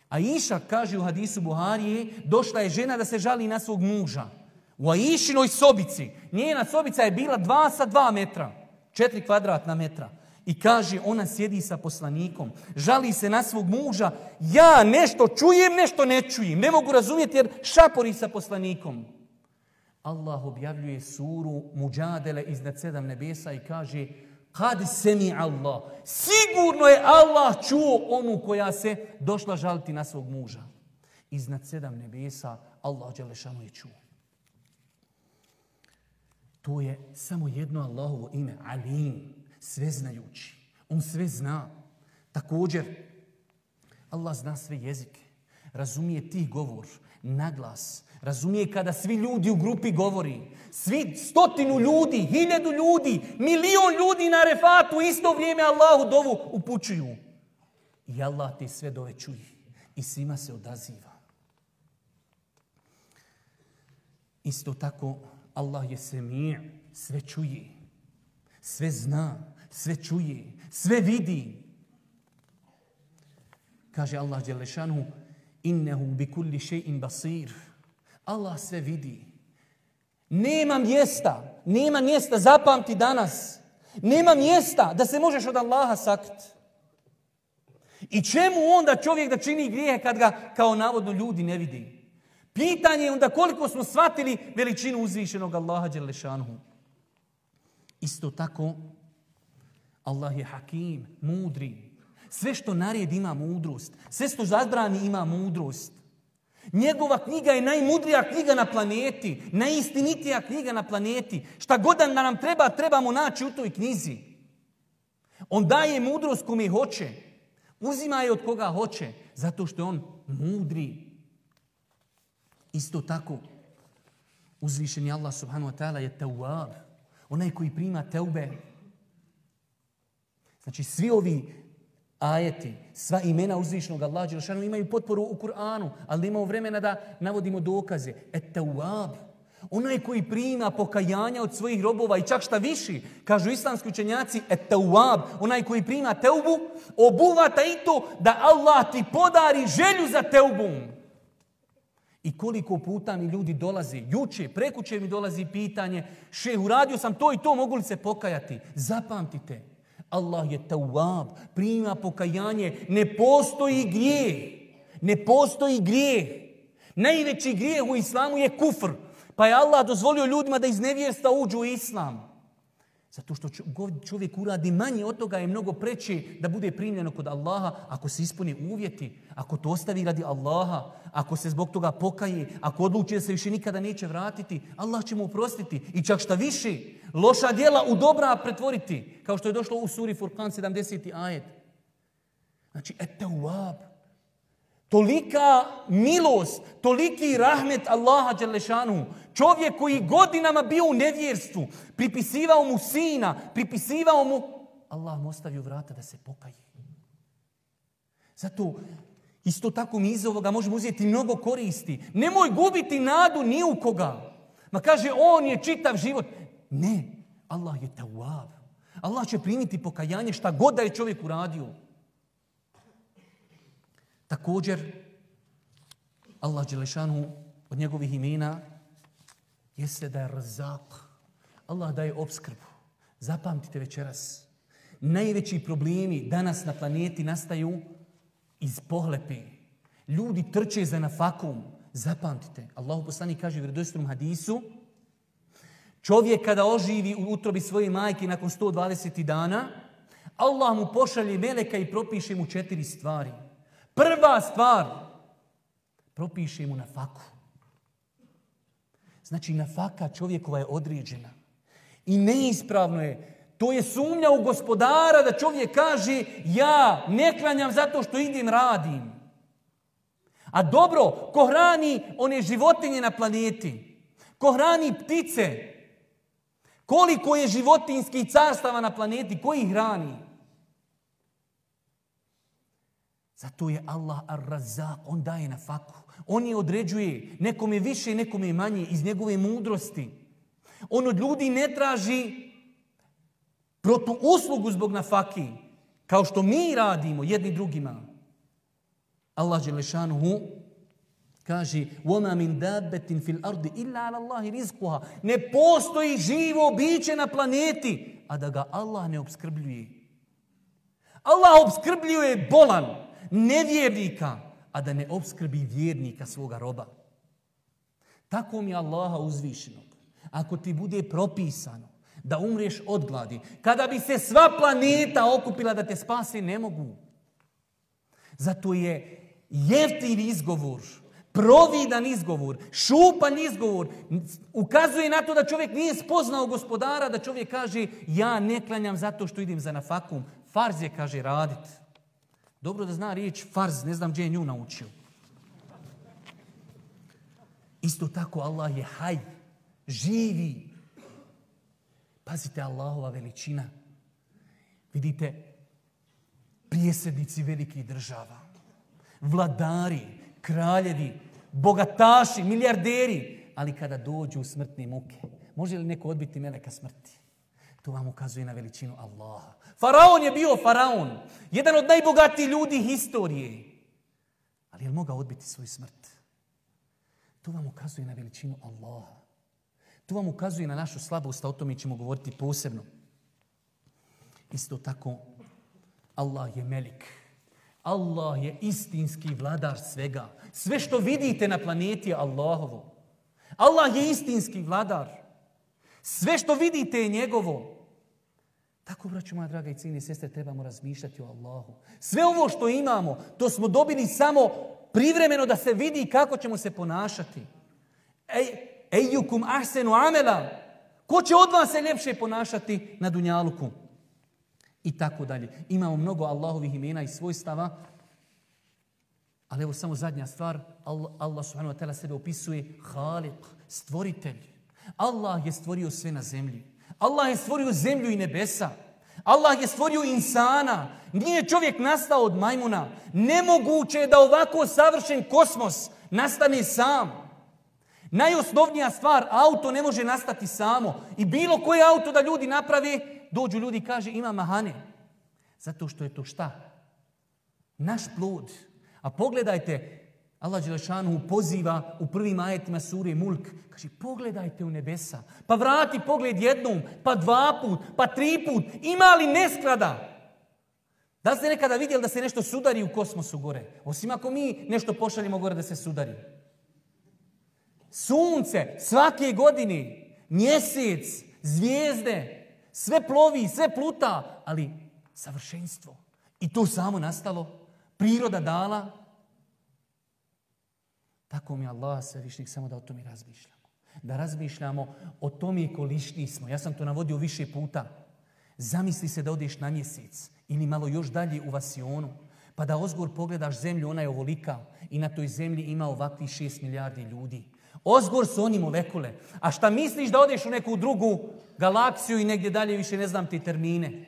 A Iša kaže u hadisu Buharije, došla je žena da se žali na svog muža. U Aishinoj sobici, njena sobica je bila dva sa dva metra, četiri kvadratna metra. I kaže, ona sjedi sa poslanikom, žali se na svog muža, ja nešto čujem, nešto ne čujem, ne mogu razumjeti jer šapori sa poslanikom. Allah objavljuje suru Muđadele iznad sedam nebesa i kaže, kad se mi Allah, sigurno je Allah čuo onu koja se došla žaliti na svog muža. Iznad sedam nebesa Allah Đelešanu je čuo. To je samo jedno Allahovo ime, Alim, sveznajući. On sve zna. Također, Allah zna sve jezike. Razumije tih govor, naglas. Razumije kada svi ljudi u grupi govori. Svi stotinu ljudi, hiljadu ljudi, milion ljudi na refatu isto vrijeme Allahu dovu upućuju. I Allah te sve dove čuje. I svima se odaziva. Isto tako, Allah je semir, sve čuje, sve zna, sve čuje, sve vidi. Kaže Allah Đelešanu, innehu bi kulli basir. Allah sve vidi. Nema mjesta, nema mjesta, zapamti danas. Nema mjesta da se možeš od Allaha sakt. I čemu onda čovjek da čini grijehe kad ga kao navodno ljudi ne vidi? Pitanje je onda koliko smo shvatili veličinu uzvišenog Allaha Đelešanhu. Isto tako, Allah je hakim, mudri. Sve što narijed ima mudrost. Sve što zabrani ima mudrost. Njegova knjiga je najmudrija knjiga na planeti. Najistinitija knjiga na planeti. Šta god da nam treba, trebamo naći u toj knjizi. On daje mudrost kome hoće. Uzima je od koga hoće. Zato što je on mudri. Isto tako, uzvišeni Allah subhanahu wa ta'ala je tawab. Onaj koji prima teube. Znači, svi ovi ajeti, sva imena uzvišnog Allaha Đelšanu imaju potporu u Kur'anu, ali imamo vremena da navodimo dokaze. Et tawab. Onaj koji prima pokajanja od svojih robova i čak šta viši, kažu islamski učenjaci, et tawab. Onaj koji prima teubu, obuvata i to da Allah ti podari želju za teubom. I koliko puta mi ljudi dolazi, juče, prekuće mi dolazi pitanje, še, uradio sam to i to, mogu li se pokajati? Zapamtite, Allah je tawab, prima pokajanje, ne postoji grijeh. Ne postoji grijeh. Najveći grijeh u islamu je kufr. Pa je Allah dozvolio ljudima da iz nevjersta uđu u islam. Zato što čovjek uradi manje od toga je mnogo preći da bude primljeno kod Allaha ako se ispuni uvjeti, ako to ostavi radi Allaha, ako se zbog toga pokaje, ako odluči da se više nikada neće vratiti, Allah će mu oprostiti. I čak šta više, loša djela u dobra pretvoriti, kao što je došlo u suri Furqan 70. ajet. Znači, ete uab. Tolika milost, toliki rahmet Allaha Đelešanu, Čovjek koji godinama bio u nevjerstvu, pripisivao mu sina, pripisivao mu... Allah mu ostavio vrata da se pokaje. Zato isto tako mi iz ovoga možemo uzeti mnogo koristi. Nemoj gubiti nadu ni u koga. Ma kaže, on je čitav život. Ne, Allah je tawab. Allah će primiti pokajanje šta god da je čovjek uradio. Također, Allah Đelešanu od njegovih imena jeste da je razak. Allah daje obskrbu. Zapamtite večeras. Najveći problemi danas na planeti nastaju iz pohlepe. Ljudi trče za nafakom, Zapamtite, Allahu poslanik kaže u hadisu, čovjek kada oživi u utrobi svoje majke nakon 120 dana, Allah mu pošalje meleka i propiše mu četiri stvari. Prva stvar, propiše mu na faku. Znači, na faka čovjekova je određena. I neispravno je. To je sumnja u gospodara da čovjek kaže ja ne klanjam zato što idem radim. A dobro, ko hrani one životinje na planeti, ko hrani ptice, koliko je životinskih carstava na planeti, ko ih hrani? Zato je Allah ar-Razak, on daje na faku. On je određuje, nekome više, nekome manje, iz njegove mudrosti. On od ljudi ne traži protu uslugu zbog nafaki, kao što mi radimo jedni drugima. Allah Đelešanuhu kaže وَمَا مِنْ دَابَّةٍ فِي الْأَرْضِ إِلَّا عَلَى اللَّهِ رِزْقُهَا Ne postoji živo biće na planeti, a da ga Allah ne obskrbljuje. Allah obskrbljuje bolan, nevjernika, a da ne obskrbi vjernika svoga roba. Tako mi Allaha uzvišenog. Ako ti bude propisano da umreš od gladi, kada bi se sva planeta okupila da te spasi, ne mogu. Zato je jeftin izgovor, providan izgovor, šupan izgovor, ukazuje na to da čovjek nije spoznao gospodara, da čovjek kaže ja ne klanjam zato što idem za nafakum. Farz je, kaže, radit. Dobro da zna riječ farz, ne znam gdje je nju naučio. Isto tako Allah je haj, živi. Pazite Allahova veličina. Vidite, prijesednici velikih država, vladari, kraljevi, bogataši, milijarderi, ali kada dođu u smrtne muke, može li neko odbiti meleka smrti? To vam ukazuje na veličinu Allaha. Faraon je bio faraon. Jedan od najbogatijih ljudi historije. Ali je li mogao odbiti svoju smrt? To vam ukazuje na veličinu Allaha. To vam ukazuje na našu slabost, a o tome ćemo govoriti posebno. Isto tako, Allah je melik. Allah je istinski vladar svega. Sve što vidite na planeti je Allahovo. Allah je istinski vladar. Sve što vidite je njegovo. Tako, braću moja draga i cijene sestre, trebamo razmišljati o Allahu. Sve ovo što imamo, to smo dobili samo privremeno da se vidi kako ćemo se ponašati. Ej, ejukum ahsenu amela. Ko će od vas se ljepše ponašati na Dunjaluku? I tako dalje. Imamo mnogo Allahovih imena i svojstava, ali evo samo zadnja stvar. Allah, Allah subhanahu wa ta'ala sebe opisuje Halik, stvoritelj. Allah je stvorio sve na zemlji. Allah je stvorio zemlju i nebesa. Allah je stvorio insana. Nije čovjek nastao od majmuna. Nemoguće je da ovako savršen kosmos nastane sam. Najosnovnija stvar, auto ne može nastati samo. I bilo koje auto da ljudi naprave, dođu ljudi i kaže ima mahane. Zato što je to šta? Naš plod. A pogledajte, Allah Đelešanu poziva u prvim ajetima suri Mulk. Kaže, pogledajte u nebesa. Pa vrati pogled jednom, pa dva put, pa tri put. Ima li nesklada? Da ste nekada vidjeli da se nešto sudari u kosmosu gore? Osim ako mi nešto pošaljemo gore da se sudari. Sunce, svake godine, mjesec, zvijezde, sve plovi, sve pluta, ali savršenstvo. I to samo nastalo. Priroda dala, tako mi Allah svevišnjeg samo da o tome razmišljamo. Da razmišljamo o tome kolišni smo. Ja sam to navodio više puta. Zamisli se da odeš na mjesec ili malo još dalje u Vasionu, pa da ozgor pogledaš zemlju, ona je ovolika i na toj zemlji ima ovakvi šest milijardi ljudi. Ozgor su oni molekule. A šta misliš da odeš u neku drugu galaksiju i negdje dalje više ne znam ti termine?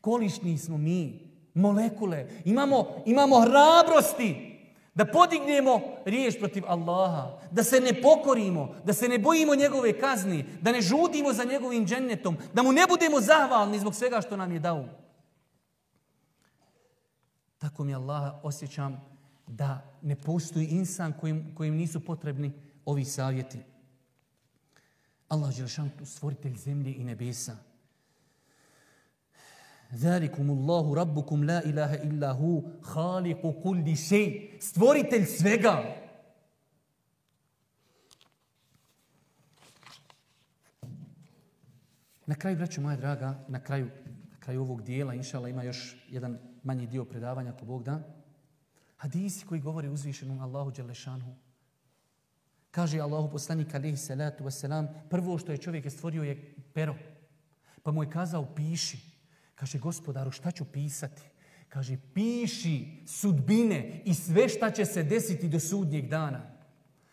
Kolišni smo mi, molekule. Imamo, imamo hrabrosti da podignemo riječ protiv Allaha, da se ne pokorimo, da se ne bojimo njegove kazni, da ne žudimo za njegovim džennetom, da mu ne budemo zahvalni zbog svega što nam je dao. Tako mi Allah osjećam da ne postoji insan kojim, kojim nisu potrebni ovi savjeti. Allah je stvoritelj zemlje i nebesa. Zalikumullahu rabbukum la ilaha illahu haliku kulli šej. Stvoritelj svega. Na kraju, braću moja draga, na kraju, na kraju ovog dijela, inšala, ima još jedan manji dio predavanja, ako Bog da. Hadisi koji govori uzvišenom Allahu Đelešanhu. Kaže Allahu poslanik alihi salatu wasalam, prvo što je čovjek stvorio je pero. Pa mu je kazao, piši. Kaže gospodaru šta ću pisati? Kaže piši sudbine i sve šta će se desiti do sudnjeg dana.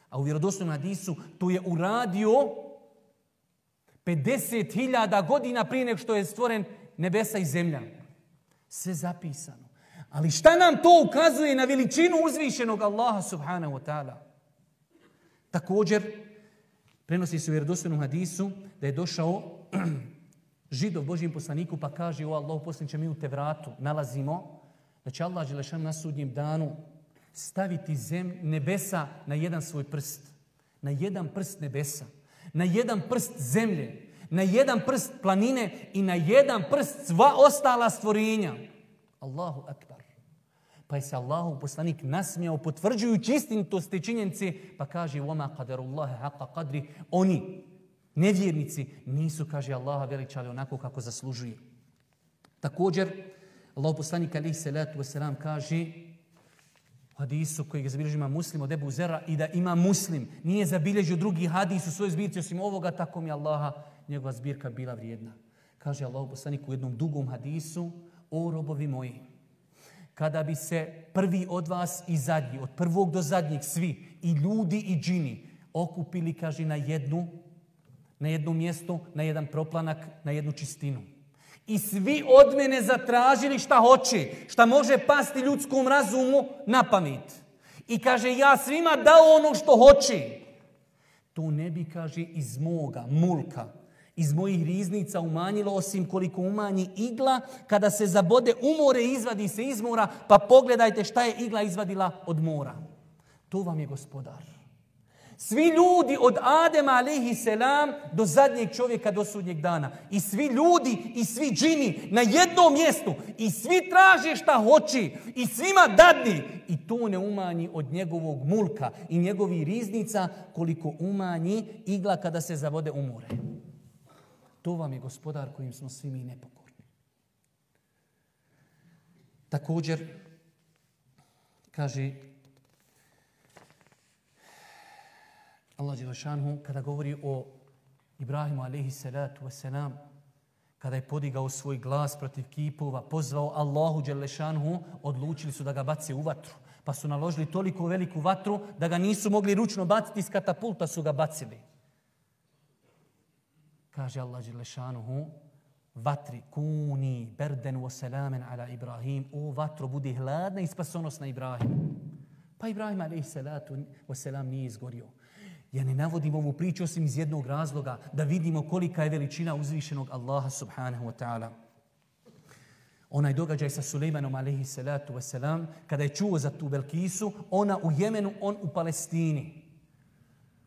A u vjerodostojnom hadisu to je uradio 50.000 godina prije nego što je stvoren nebesa i zemlja. Sve zapisano. Ali šta nam to ukazuje na veličinu uzvišenog Allaha subhanahu wa ta'ala? Također, prenosi se u vjerodostojnom hadisu da je došao židov Božjem poslaniku pa kaže o Allah poslaniče mi u te vratu nalazimo da će Allah Đelešan na sudnjem danu staviti zem, nebesa na jedan svoj prst. Na jedan prst nebesa. Na jedan prst zemlje. Na jedan prst planine i na jedan prst sva ostala stvorenja. Allahu akbar. Pa je se Allahu poslanik nasmijao potvrđujući istinitost te činjenice, pa kaže وَمَا قَدَرُ اللَّهِ حَقَّ قَدْرِ Oni, nevjernici, nisu, kaže Allaha, veličali onako kako zaslužuje. Također, Allah poslanik alaihi salatu wasalam kaže u hadisu koji ga zabilježi ima muslim od Ebu Zera i da ima muslim. Nije zabilježio drugi hadis u svojoj zbirci osim ovoga, tako mi Allaha njegova zbirka bila vrijedna. Kaže Allah poslanik u jednom dugom hadisu, o robovi moji, kada bi se prvi od vas i zadnji, od prvog do zadnjeg svi, i ljudi i džini, okupili, kaže, na jednu, na jedno mjesto, na jedan proplanak, na jednu čistinu. I svi od mene zatražili šta hoće, šta može pasti ljudskom razumu na pamet. I kaže, ja svima dao ono što hoće. To ne bi, kaže, iz moga, mulka, iz mojih riznica umanjilo, osim koliko umanji igla, kada se zabode u more, izvadi se iz mora, pa pogledajte šta je igla izvadila od mora. To vam je gospodar. Svi ljudi od Adema alaihi selam do zadnjeg čovjeka do sudnjeg dana. I svi ljudi i svi džini na jednom mjestu. I svi traže šta hoće. I svima dadni. I to ne umanji od njegovog mulka i njegovih riznica koliko umanji igla kada se zavode u more. To vam je gospodar kojim smo svi mi nepokorni. Također, kaže Allah Đelešanhu, kada govori o Ibrahimu alaihi salatu wasalam, kada je podigao svoj glas protiv kipova, pozvao Allahu Đelešanhu, odlučili su da ga bace u vatru. Pa su naložili toliko veliku vatru da ga nisu mogli ručno baciti iz katapulta su ga bacili. Kaže Allah Đelešanuhu, vatri kuni berden wa salamen ala Ibrahim. O vatro, budi hladna i spasonosna Ibrahim. Pa Ibrahim alaihi salatu wa salam nije izgorio. Ja ne navodim ovu priču osim iz jednog razloga da vidimo kolika je veličina uzvišenog Allaha subhanahu wa ta'ala. Onaj događaj sa Sulejmanom alaihi salatu wa salam, kada je čuo za tu Belkisu, ona u Jemenu, on u Palestini.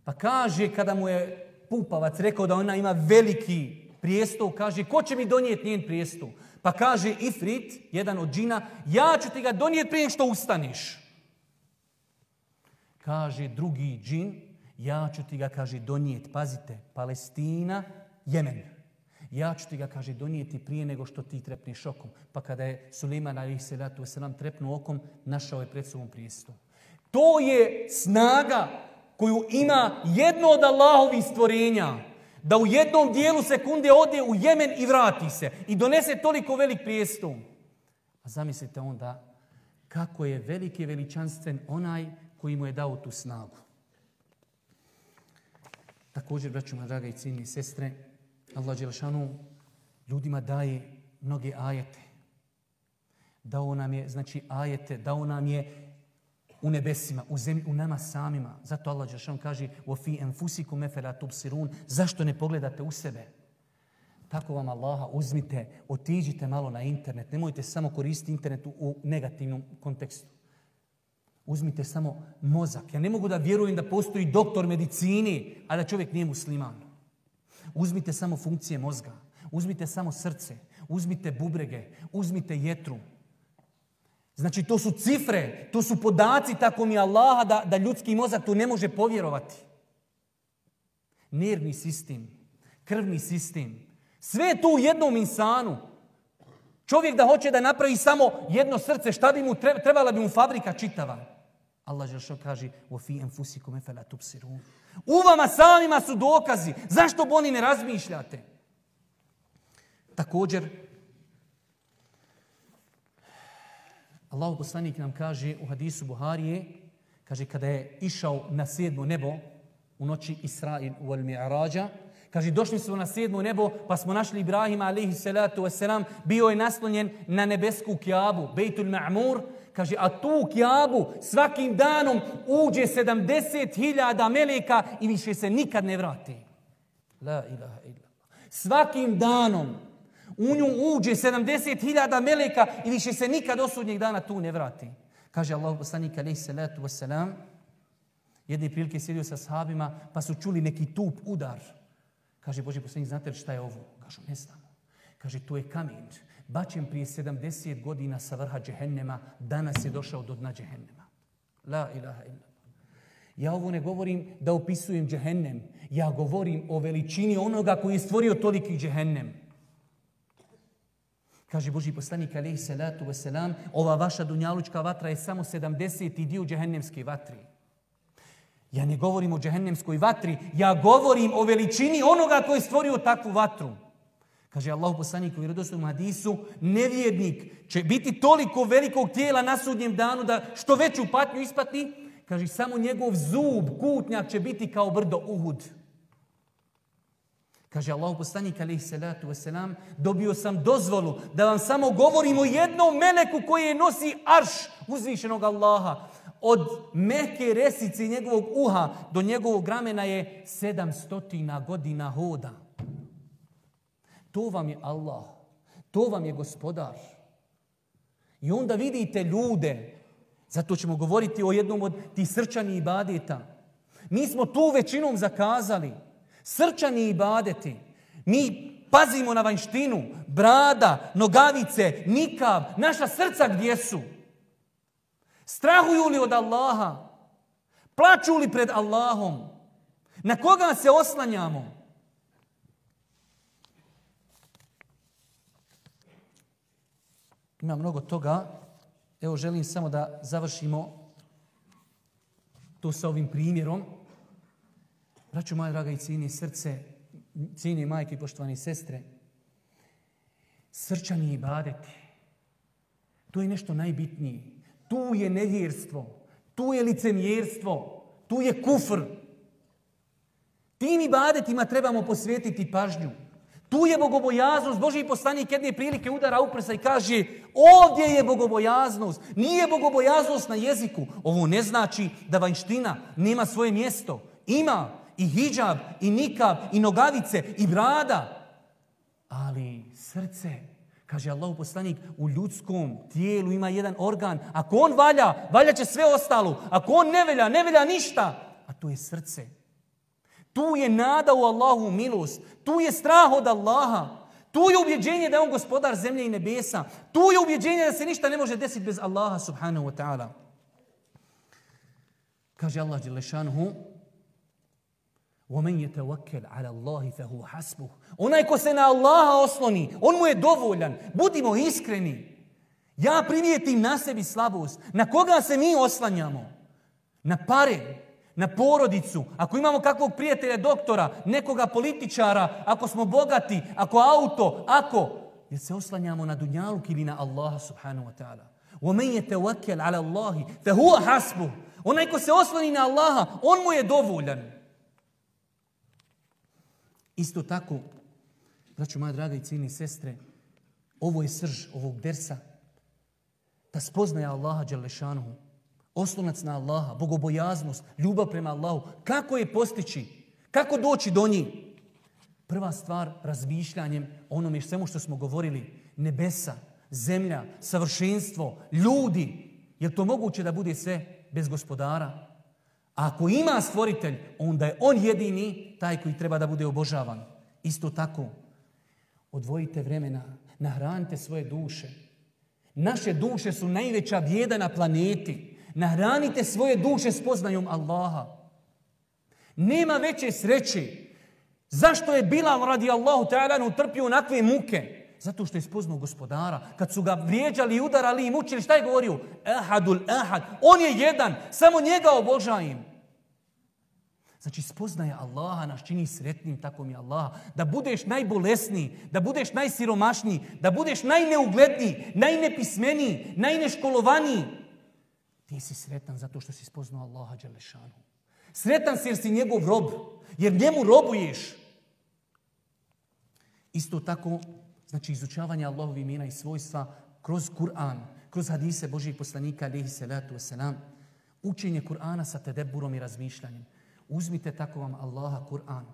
Pa kaže kada mu je pupavac rekao da ona ima veliki prijestol, kaže ko će mi donijeti njen prijestol? Pa kaže Ifrit, jedan od džina, ja ću ti ga donijeti prije što ustaneš. Kaže drugi džin, ja ću ti ga, kaže, donijeti, pazite, Palestina, Jemen. Ja ću ti ga, kaže, donijeti prije nego što ti trepneš okom. Pa kada je Suleiman wasalam trepnuo okom, našao je pred sobom prijestu. To je snaga koju ima jedno od Allahovih stvorenja. Da u jednom dijelu sekunde ode u Jemen i vrati se. I donese toliko velik prijestup. A zamislite onda kako je veliki veličanstven onaj koji mu je dao tu snagu. Također, braću moja draga i cijenije sestre, Allah Đelšanu ljudima daje mnoge ajete. Dao nam je, znači, ajete, dao nam je u nebesima, u zemlji, u nama samima. Zato Allah Đelšanu kaže وَفِي أَنْفُسِكُمْ اَفَلَا تُبْسِرُونَ Zašto ne pogledate u sebe? Tako vam Allaha uzmite, otiđite malo na internet. Nemojte samo koristiti internet u negativnom kontekstu. Uzmite samo mozak. Ja ne mogu da vjerujem da postoji doktor medicini, a da čovjek nije musliman. Uzmite samo funkcije mozga. Uzmite samo srce. Uzmite bubrege. Uzmite jetru. Znači, to su cifre, to su podaci, tako mi Allaha, da, da ljudski mozak tu ne može povjerovati. Nervni sistem, krvni sistem, Sve je tu u jednom insanu. Čovjek da hoće da napravi samo jedno srce, šta bi mu trebala bi mu fabrika čitava. Allah što kaže: "Wa fi anfusikum afala tubsirun." U vama samima su dokazi. Zašto boni ne razmišljate? Također Allah poslanik nam kaže u hadisu Buharije, kaže kada je išao na sedmo nebo u noći Israil u Al-Mi'rađa, Kaže, došli smo na sedmo nebo, pa smo našli Ibrahima, alaihi salatu wasalam, bio je naslonjen na nebesku kjabu, Bejtul Ma'mur. Kaže, a tu kjabu svakim danom uđe 70.000 meleka i više se nikad ne vrati. La ilaha illa. Svakim danom u nju uđe 70.000 meleka i više se nikad osudnjeg dana tu ne vrati. Kaže Allah poslanik alaihi salatu wasalam, jedne prilike sjedio sa sahabima pa su čuli neki tup udar. Kaže Boži poslanik, znate li šta je ovo? Kažu, ne znamo. Kaže, to je kamen. Bačen prije 70 godina sa vrha džehennema, danas je došao do dna džehennema. La ilaha illa. Ja ovo ne govorim da opisujem džehennem. Ja govorim o veličini onoga koji je stvorio toliki džehennem. Kaže Boži poslanik alaihi salatu wasalam, ova vaša dunjalučka vatra je samo 70. dio džehennemske vatri. Ja ne govorim o džehennemskoj vatri, ja govorim o veličini onoga koji je stvorio takvu vatru. Kaže Allah poslanik u vjerodostojnom hadisu, nevjednik će biti toliko velikog tijela na sudnjem danu da što veću patnju ispati, kaže samo njegov zub, kutnjak će biti kao brdo Uhud. Kaže Allah poslanik alaihi salatu wasalam, dobio sam dozvolu da vam samo govorim o jednom meleku koji nosi arš uzvišenog Allaha od meke resice njegovog uha do njegovog ramena je 700 godina hoda. To vam je Allah. To vam je gospodar. I onda vidite ljude, zato ćemo govoriti o jednom od tih srčanih ibadeta. Mi smo tu većinom zakazali. Srčani ibadeti. Mi pazimo na vanštinu, brada, nogavice, nikav, naša srca gdje su. Strahuju li od Allaha? Plaču li pred Allahom? Na koga se oslanjamo? Ima mnogo toga. Evo želim samo da završimo to sa ovim primjerom. Braću moja draga i cijeni srce, cijeni majke i poštovani sestre, srčani ibadeti. To je nešto najbitnije. Tu je nevjerstvo. Tu je licemjerstvo. Tu je kufr. Tim ibadetima trebamo posvetiti pažnju. Tu je bogobojaznost. Boži poslanik jedne prilike udara uprsa i kaže ovdje je bogobojaznost. Nije bogobojaznost na jeziku. Ovo ne znači da vanština nema svoje mjesto. Ima i hijab, i nikab, i nogavice, i brada. Ali srce Kaže Allah poslanik, u ljudskom tijelu ima jedan organ. Ako on valja, valja će sve ostalo. Ako on ne velja, ne velja ništa. A to je srce. Tu je nada u Allahu milost. Tu je strah od Allaha. Tu je ubjeđenje da je on gospodar zemlje i nebesa. Tu je ubjeđenje da se ništa ne može desiti bez Allaha subhanahu wa ta'ala. Kaže Allah Đelešanhu, وَمَنْ يَتَوَكَّلْ عَلَى اللَّهِ فَهُوَ حَسْبُهُ Onaj ko se na Allaha osloni, on mu je dovoljan. Budimo iskreni. Ja primijetim na sebi slabost. Na koga se mi oslanjamo? Na pare, na porodicu. Ako imamo kakvog prijatelja doktora, nekoga političara, ako smo bogati, ako auto, ako... Jer se oslanjamo na dunjaluk ili na Allaha subhanahu wa ta'ala. وَمَنْ يَتَوَكَّلْ عَلَى اللَّهِ فَهُوَ حَسْبُهُ Onaj ko se osloni na Allaha, on mu je dovoljan. Isto tako, braću moja draga i cijeni sestre, ovo je srž ovog dersa. Da spoznaje Allaha Đalešanuhu, oslonac na Allaha, bogobojaznost, ljubav prema Allahu. Kako je postići? Kako doći do njih? Prva stvar, razmišljanjem onome svemu što smo govorili. Nebesa, zemlja, savršenstvo, ljudi. Je to moguće da bude sve bez gospodara? A ako ima stvoritelj, onda je on jedini taj koji treba da bude obožavan. Isto tako, odvojite vremena, nahranite svoje duše. Naše duše su najveća bijeda na planeti. Nahranite svoje duše s poznajom Allaha. Nema veće sreće Zašto je Bilal radi Allahu ta'ala utrpio onakve muke? Zato što je spoznao gospodara. Kad su ga vrijeđali, udarali i mučili, šta je govorio? Ahadul ahad. On je jedan. Samo njega obožajem. Znači, spoznaje Allaha nas čini sretnim, tako mi Allah. Da budeš najbolesniji, da budeš najsiromašniji, da budeš najneugledniji, najnepismeniji, najneškolovaniji. Ti sretan zato što si spoznao Allaha Đelešanu. Sretan si jer si njegov rob, jer njemu robuješ. Isto tako, znači izučavanje Allahovi imena i svojstva kroz Kur'an, kroz hadise Božih poslanika, alihi salatu wasalam, učenje Kur'ana sa tedeburom i razmišljanjem. Uzmite tako vam Allaha Kur'an.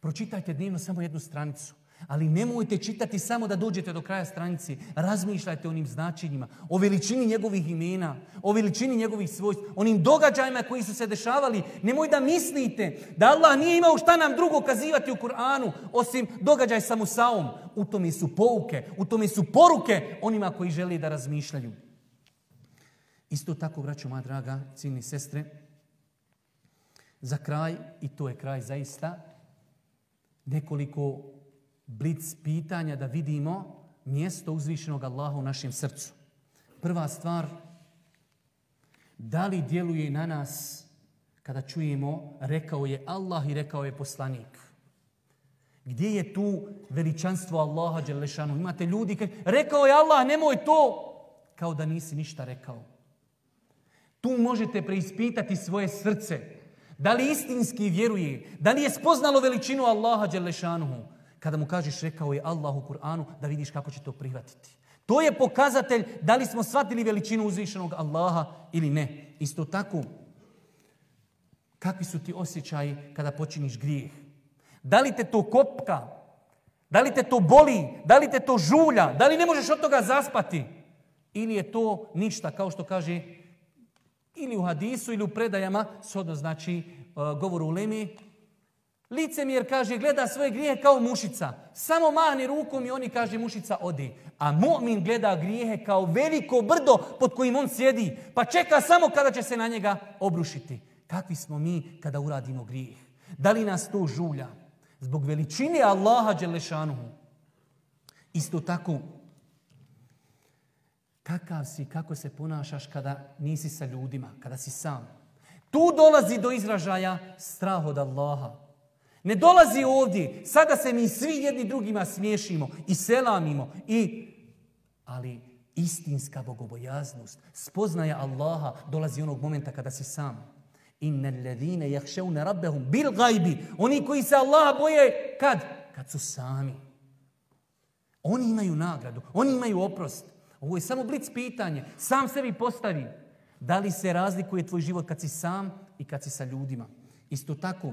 Pročitajte dnevno samo jednu stranicu. Ali nemojte čitati samo da dođete do kraja stranici. Razmišljajte o onim značenjima, o veličini njegovih imena, o veličini njegovih svojstva, onim događajima koji su se dešavali. Nemoj da mislite da Allah nije imao šta nam drugo kazivati u Kur'anu osim događaj sa Musaom. U tome su pouke, u tome su poruke onima koji žele da razmišljaju. Isto tako, braćo moja draga, ciljni sestre, za kraj, i to je kraj zaista, nekoliko blic pitanja da vidimo mjesto uzvišenog Allaha u našem srcu. Prva stvar, da li djeluje na nas kada čujemo rekao je Allah i rekao je poslanik? Gdje je tu veličanstvo Allaha Đelešanu? Imate ljudi koji rekao je Allah, nemoj to, kao da nisi ništa rekao. Tu možete preispitati svoje srce. Da li istinski vjeruje? Da li je spoznalo veličinu Allaha Đelešanuhu? Kada mu kažeš rekao je Allah u Kur'anu, da vidiš kako će to prihvatiti. To je pokazatelj da li smo shvatili veličinu uzvišenog Allaha ili ne. Isto tako, kakvi su ti osjećaji kada počiniš grijeh? Da li te to kopka? Da li te to boli? Da li te to žulja? Da li ne možeš od toga zaspati? Ili je to ništa, kao što kaže ili u hadisu ili u predajama, shodno znači uh, govoru u Lemi, Licemjer kaže, gleda svoje grijehe kao mušica. Samo mahni rukom i oni kaže mušica odi. A mu'min gleda grijehe kao veliko brdo pod kojim on sjedi. Pa čeka samo kada će se na njega obrušiti. Kakvi smo mi kada uradimo grijeh? Da li nas to žulja? Zbog veličine Allaha Đelešanuhu. Isto tako, kakav si, kako se ponašaš kada nisi sa ljudima, kada si sam. Tu dolazi do izražaja strah od Allaha. Ne dolazi ovdje, sada se mi svi jedni drugima smiješimo i selamimo, i, ali istinska bogobojaznost, spoznaja Allaha dolazi onog momenta kada si sam. Inna alladhina yakhshawna rabbahum bil ghaibi. Oni koji se Allaha boje kad? Kad su sami. Oni imaju nagradu, oni imaju oprost. Ovo je samo blic pitanje. Sam sebi postavi. Da li se razlikuje tvoj život kad si sam i kad si sa ljudima? Isto tako,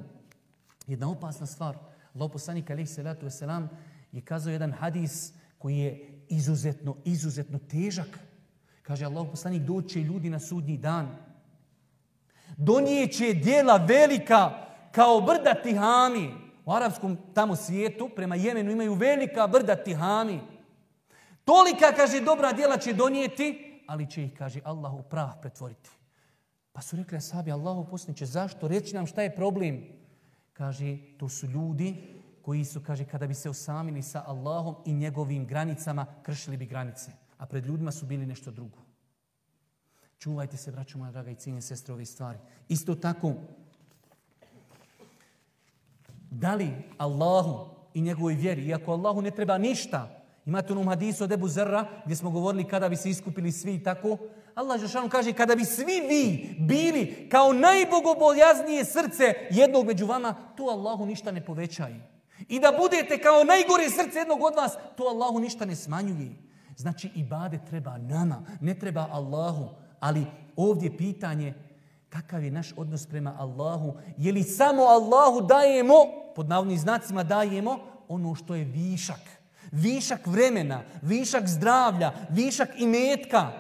jedna opasna stvar. Allah poslanik alaih salatu wasalam je kazao jedan hadis koji je izuzetno, izuzetno težak. Kaže Allah poslanik, doće ljudi na sudnji dan. Donijeće dijela velika kao brda tihami. U arapskom tamo svijetu, prema Jemenu, imaju velika brda tihami. Tolika, kaže, dobra djela će donijeti, ali će ih, kaže, Allah u prah pretvoriti. Pa su rekli sabi, Allahu poslaniće, zašto? Reći nam šta je problem. Kaže, to su ljudi koji su, kaže, kada bi se osamili sa Allahom i njegovim granicama, kršili bi granice. A pred ljudima su bili nešto drugo. Čuvajte se, braćo moja draga i cijenje sestre, ove stvari. Isto tako, da li Allahu i njegovoj vjeri, iako Allahu ne treba ništa, Imate onom hadisu od Ebu Zerra gdje smo govorili kada bi se iskupili svi i tako. Allah Žešanu kaže kada bi svi vi bili kao najbogobojaznije srce jednog među vama, to Allahu ništa ne povećaje. I da budete kao najgore srce jednog od vas, to Allahu ništa ne smanjuje. Znači ibade treba nama, ne treba Allahu. Ali ovdje pitanje kakav je naš odnos prema Allahu. Je li samo Allahu dajemo, pod navodnim znacima dajemo, ono što je višak višak vremena, višak zdravlja, višak imetka.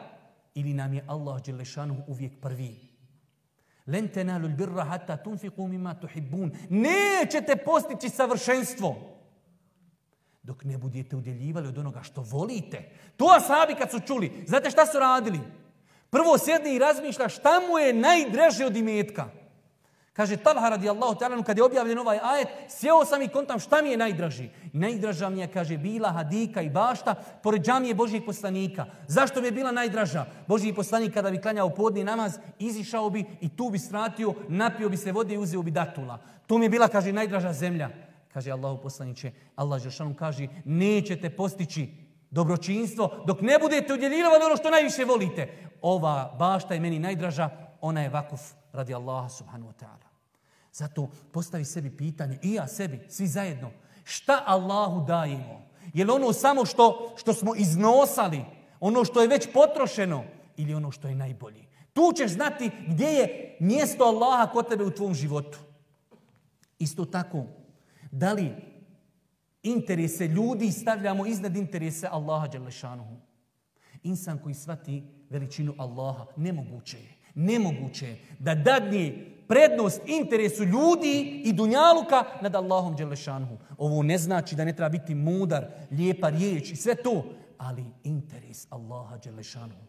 Ili nam je Allah Đelešanu uvijek prvi. Len tenalu birra hatta tunfiku mima tuhibbun. Nećete postići savršenstvo dok ne budete udjeljivali od onoga što volite. To asabi kad su čuli, znate šta su radili? Prvo sjedni i razmišlja šta mu je najdraže od imetka. Kaže Talha radijallahu ta'ala, kad je objavljen ovaj ajet, sjeo sam i kontam šta mi je najdraži. Najdraža mi je, kaže, bila hadika i bašta pored džamije Božih poslanika. Zašto mi je bila najdraža? Božji poslanik kada bi klanjao podni namaz, izišao bi i tu bi stratio, napio bi se vode i uzeo bi datula. Tu mi je bila, kaže, najdraža zemlja. Kaže Allahu poslaniće, Allah Žešanu kaže, nećete postići dobročinstvo dok ne budete udjeljivali ono što najviše volite. Ova bašta je meni najdraža, ona je vakuf radi Allaha subhanahu wa ta'ala. Zato postavi sebi pitanje, i ja sebi, svi zajedno, šta Allahu dajemo? Je li ono samo što, što smo iznosali, ono što je već potrošeno ili ono što je najbolji? Tu ćeš znati gdje je mjesto Allaha kod tebe u tvom životu. Isto tako, da li interese ljudi stavljamo iznad interese Allaha Đalešanuhu? Insan koji svati veličinu Allaha, nemoguće je. Nemoguće je da dadne prednost interesu ljudi i dunjaluka nad Allahom Đelešanuhu. Ovo ne znači da ne treba biti mudar, lijepa riječ i sve to, ali interes Allaha Đelešanuhu.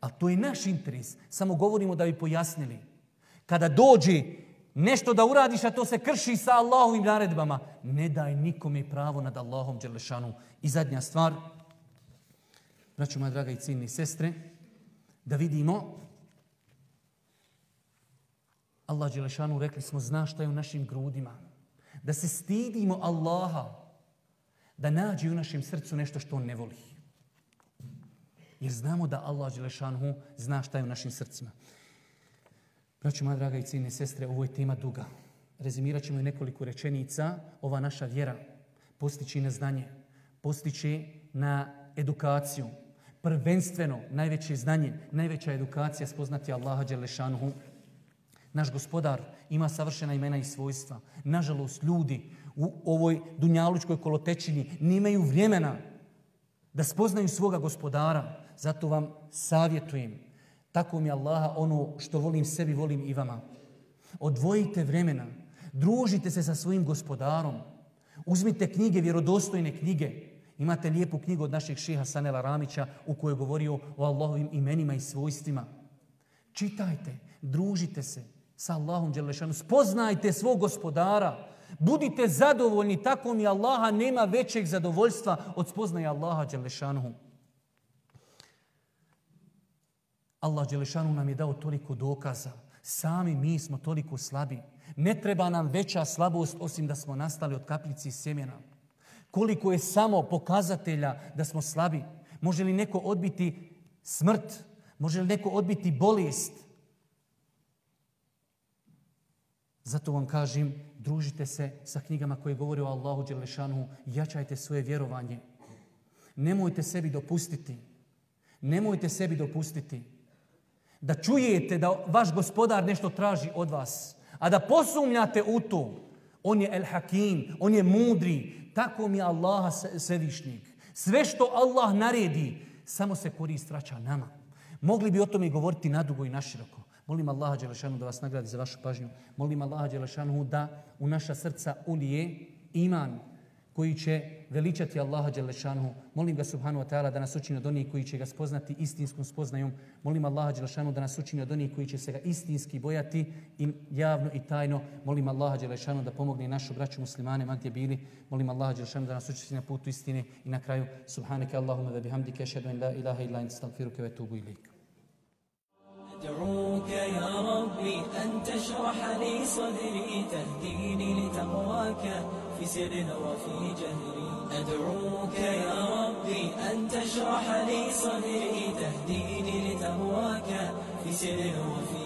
A to je naš interes. Samo govorimo da bi pojasnili. Kada dođe nešto da uradiš, a to se krši sa Allahovim naredbama, ne daj nikome pravo nad Allahom Đelešanu. I zadnja stvar, braću moja draga i ciljni sestre, da vidimo Allah Đelešanu rekli smo zna šta je u našim grudima. Da se stidimo Allaha, da nađe u našem srcu nešto što on ne voli. Jer znamo da Allah Đelešanu zna šta je u našim srcima. Braću, moja draga i ciljne sestre, ovo je tema duga. Rezimirat ćemo i nekoliko rečenica. Ova naša vjera postići na znanje, postići na edukaciju. Prvenstveno, najveće znanje, najveća edukacija spoznati Allaha Đelešanuhu. Naš gospodar ima savršena imena i svojstva. Nažalost, ljudi u ovoj dunjalučkoj kolotečini nimaju vremena da spoznaju svoga gospodara. Zato vam savjetujem, tako mi Allaha ono što volim sebi, volim i vama. Odvojite vremena, družite se sa svojim gospodarom, uzmite knjige, vjerodostojne knjige. Imate lijepu knjigu od našeg šeha Sanela Ramića u kojoj je govorio o Allahovim imenima i svojstvima. Čitajte, družite se sa Allahom Đelešanu, spoznajte svog gospodara, budite zadovoljni, tako mi Allaha nema većeg zadovoljstva od spoznaja Allaha Đelešanuhu. Allah Đelešanu nam je dao toliko dokaza. Sami mi smo toliko slabi. Ne treba nam veća slabost osim da smo nastali od kapljici sjemena. Koliko je samo pokazatelja da smo slabi. Može li neko odbiti smrt? Može li neko odbiti bolest? Zato vam kažem, družite se sa knjigama koje govore o Allahu Đelešanu, jačajte svoje vjerovanje. Nemojte sebi dopustiti. Nemojte sebi dopustiti da čujete da vaš gospodar nešto traži od vas, a da posumnjate u to. On je El Hakim, on je mudri, tako mi je Allaha svevišnjeg. Sve što Allah naredi, samo se korist vraća nama. Mogli bi o tome govoriti nadugo i naširoko. Molim Allaha Đelešanu da vas nagradi za vašu pažnju. Molim Allaha Đelešanu da u naša srca ulije iman koji će veličati Allaha Đelešanu. Molim ga Subhanu ta'ala da nas učini od onih koji će ga spoznati istinskom spoznajom. Molim Allaha Đelešanu da nas učini od onih koji će se ga istinski bojati i javno i tajno. Molim Allaha Đelešanu da pomogne našu braću muslimane, ma gdje bili. Molim Allaha Đelešanu da nas učini na putu istine i na kraju Subhaneke Allahumma da bihamdike an la ilaha illa anta astaghfiruka wa atubu ilayk. أدعوك يا ربي أن تشرح لي صدري تهديني لتقواك في سر وفي جهري. أدعوك يا ربي أن تشرح لي صدري تهديني لتقواك في سر وفي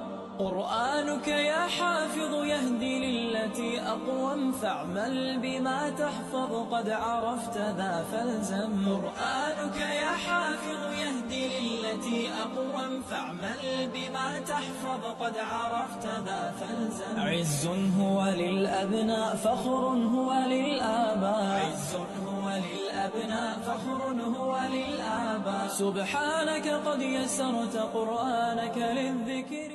قرآنك يا حافظ يهدي للتي أقوم فاعمل بما تحفظ قد عرفت ذا فالزم قرآنك يا حافظ يهدي للتي أقوم فاعمل بما تحفظ قد عرفت ذا فالزم عز هو للأبناء فخر هو للآباء. عز هو للأبناء فخر هو للآباء. سبحانك قد يسرت قرآنك للذكر.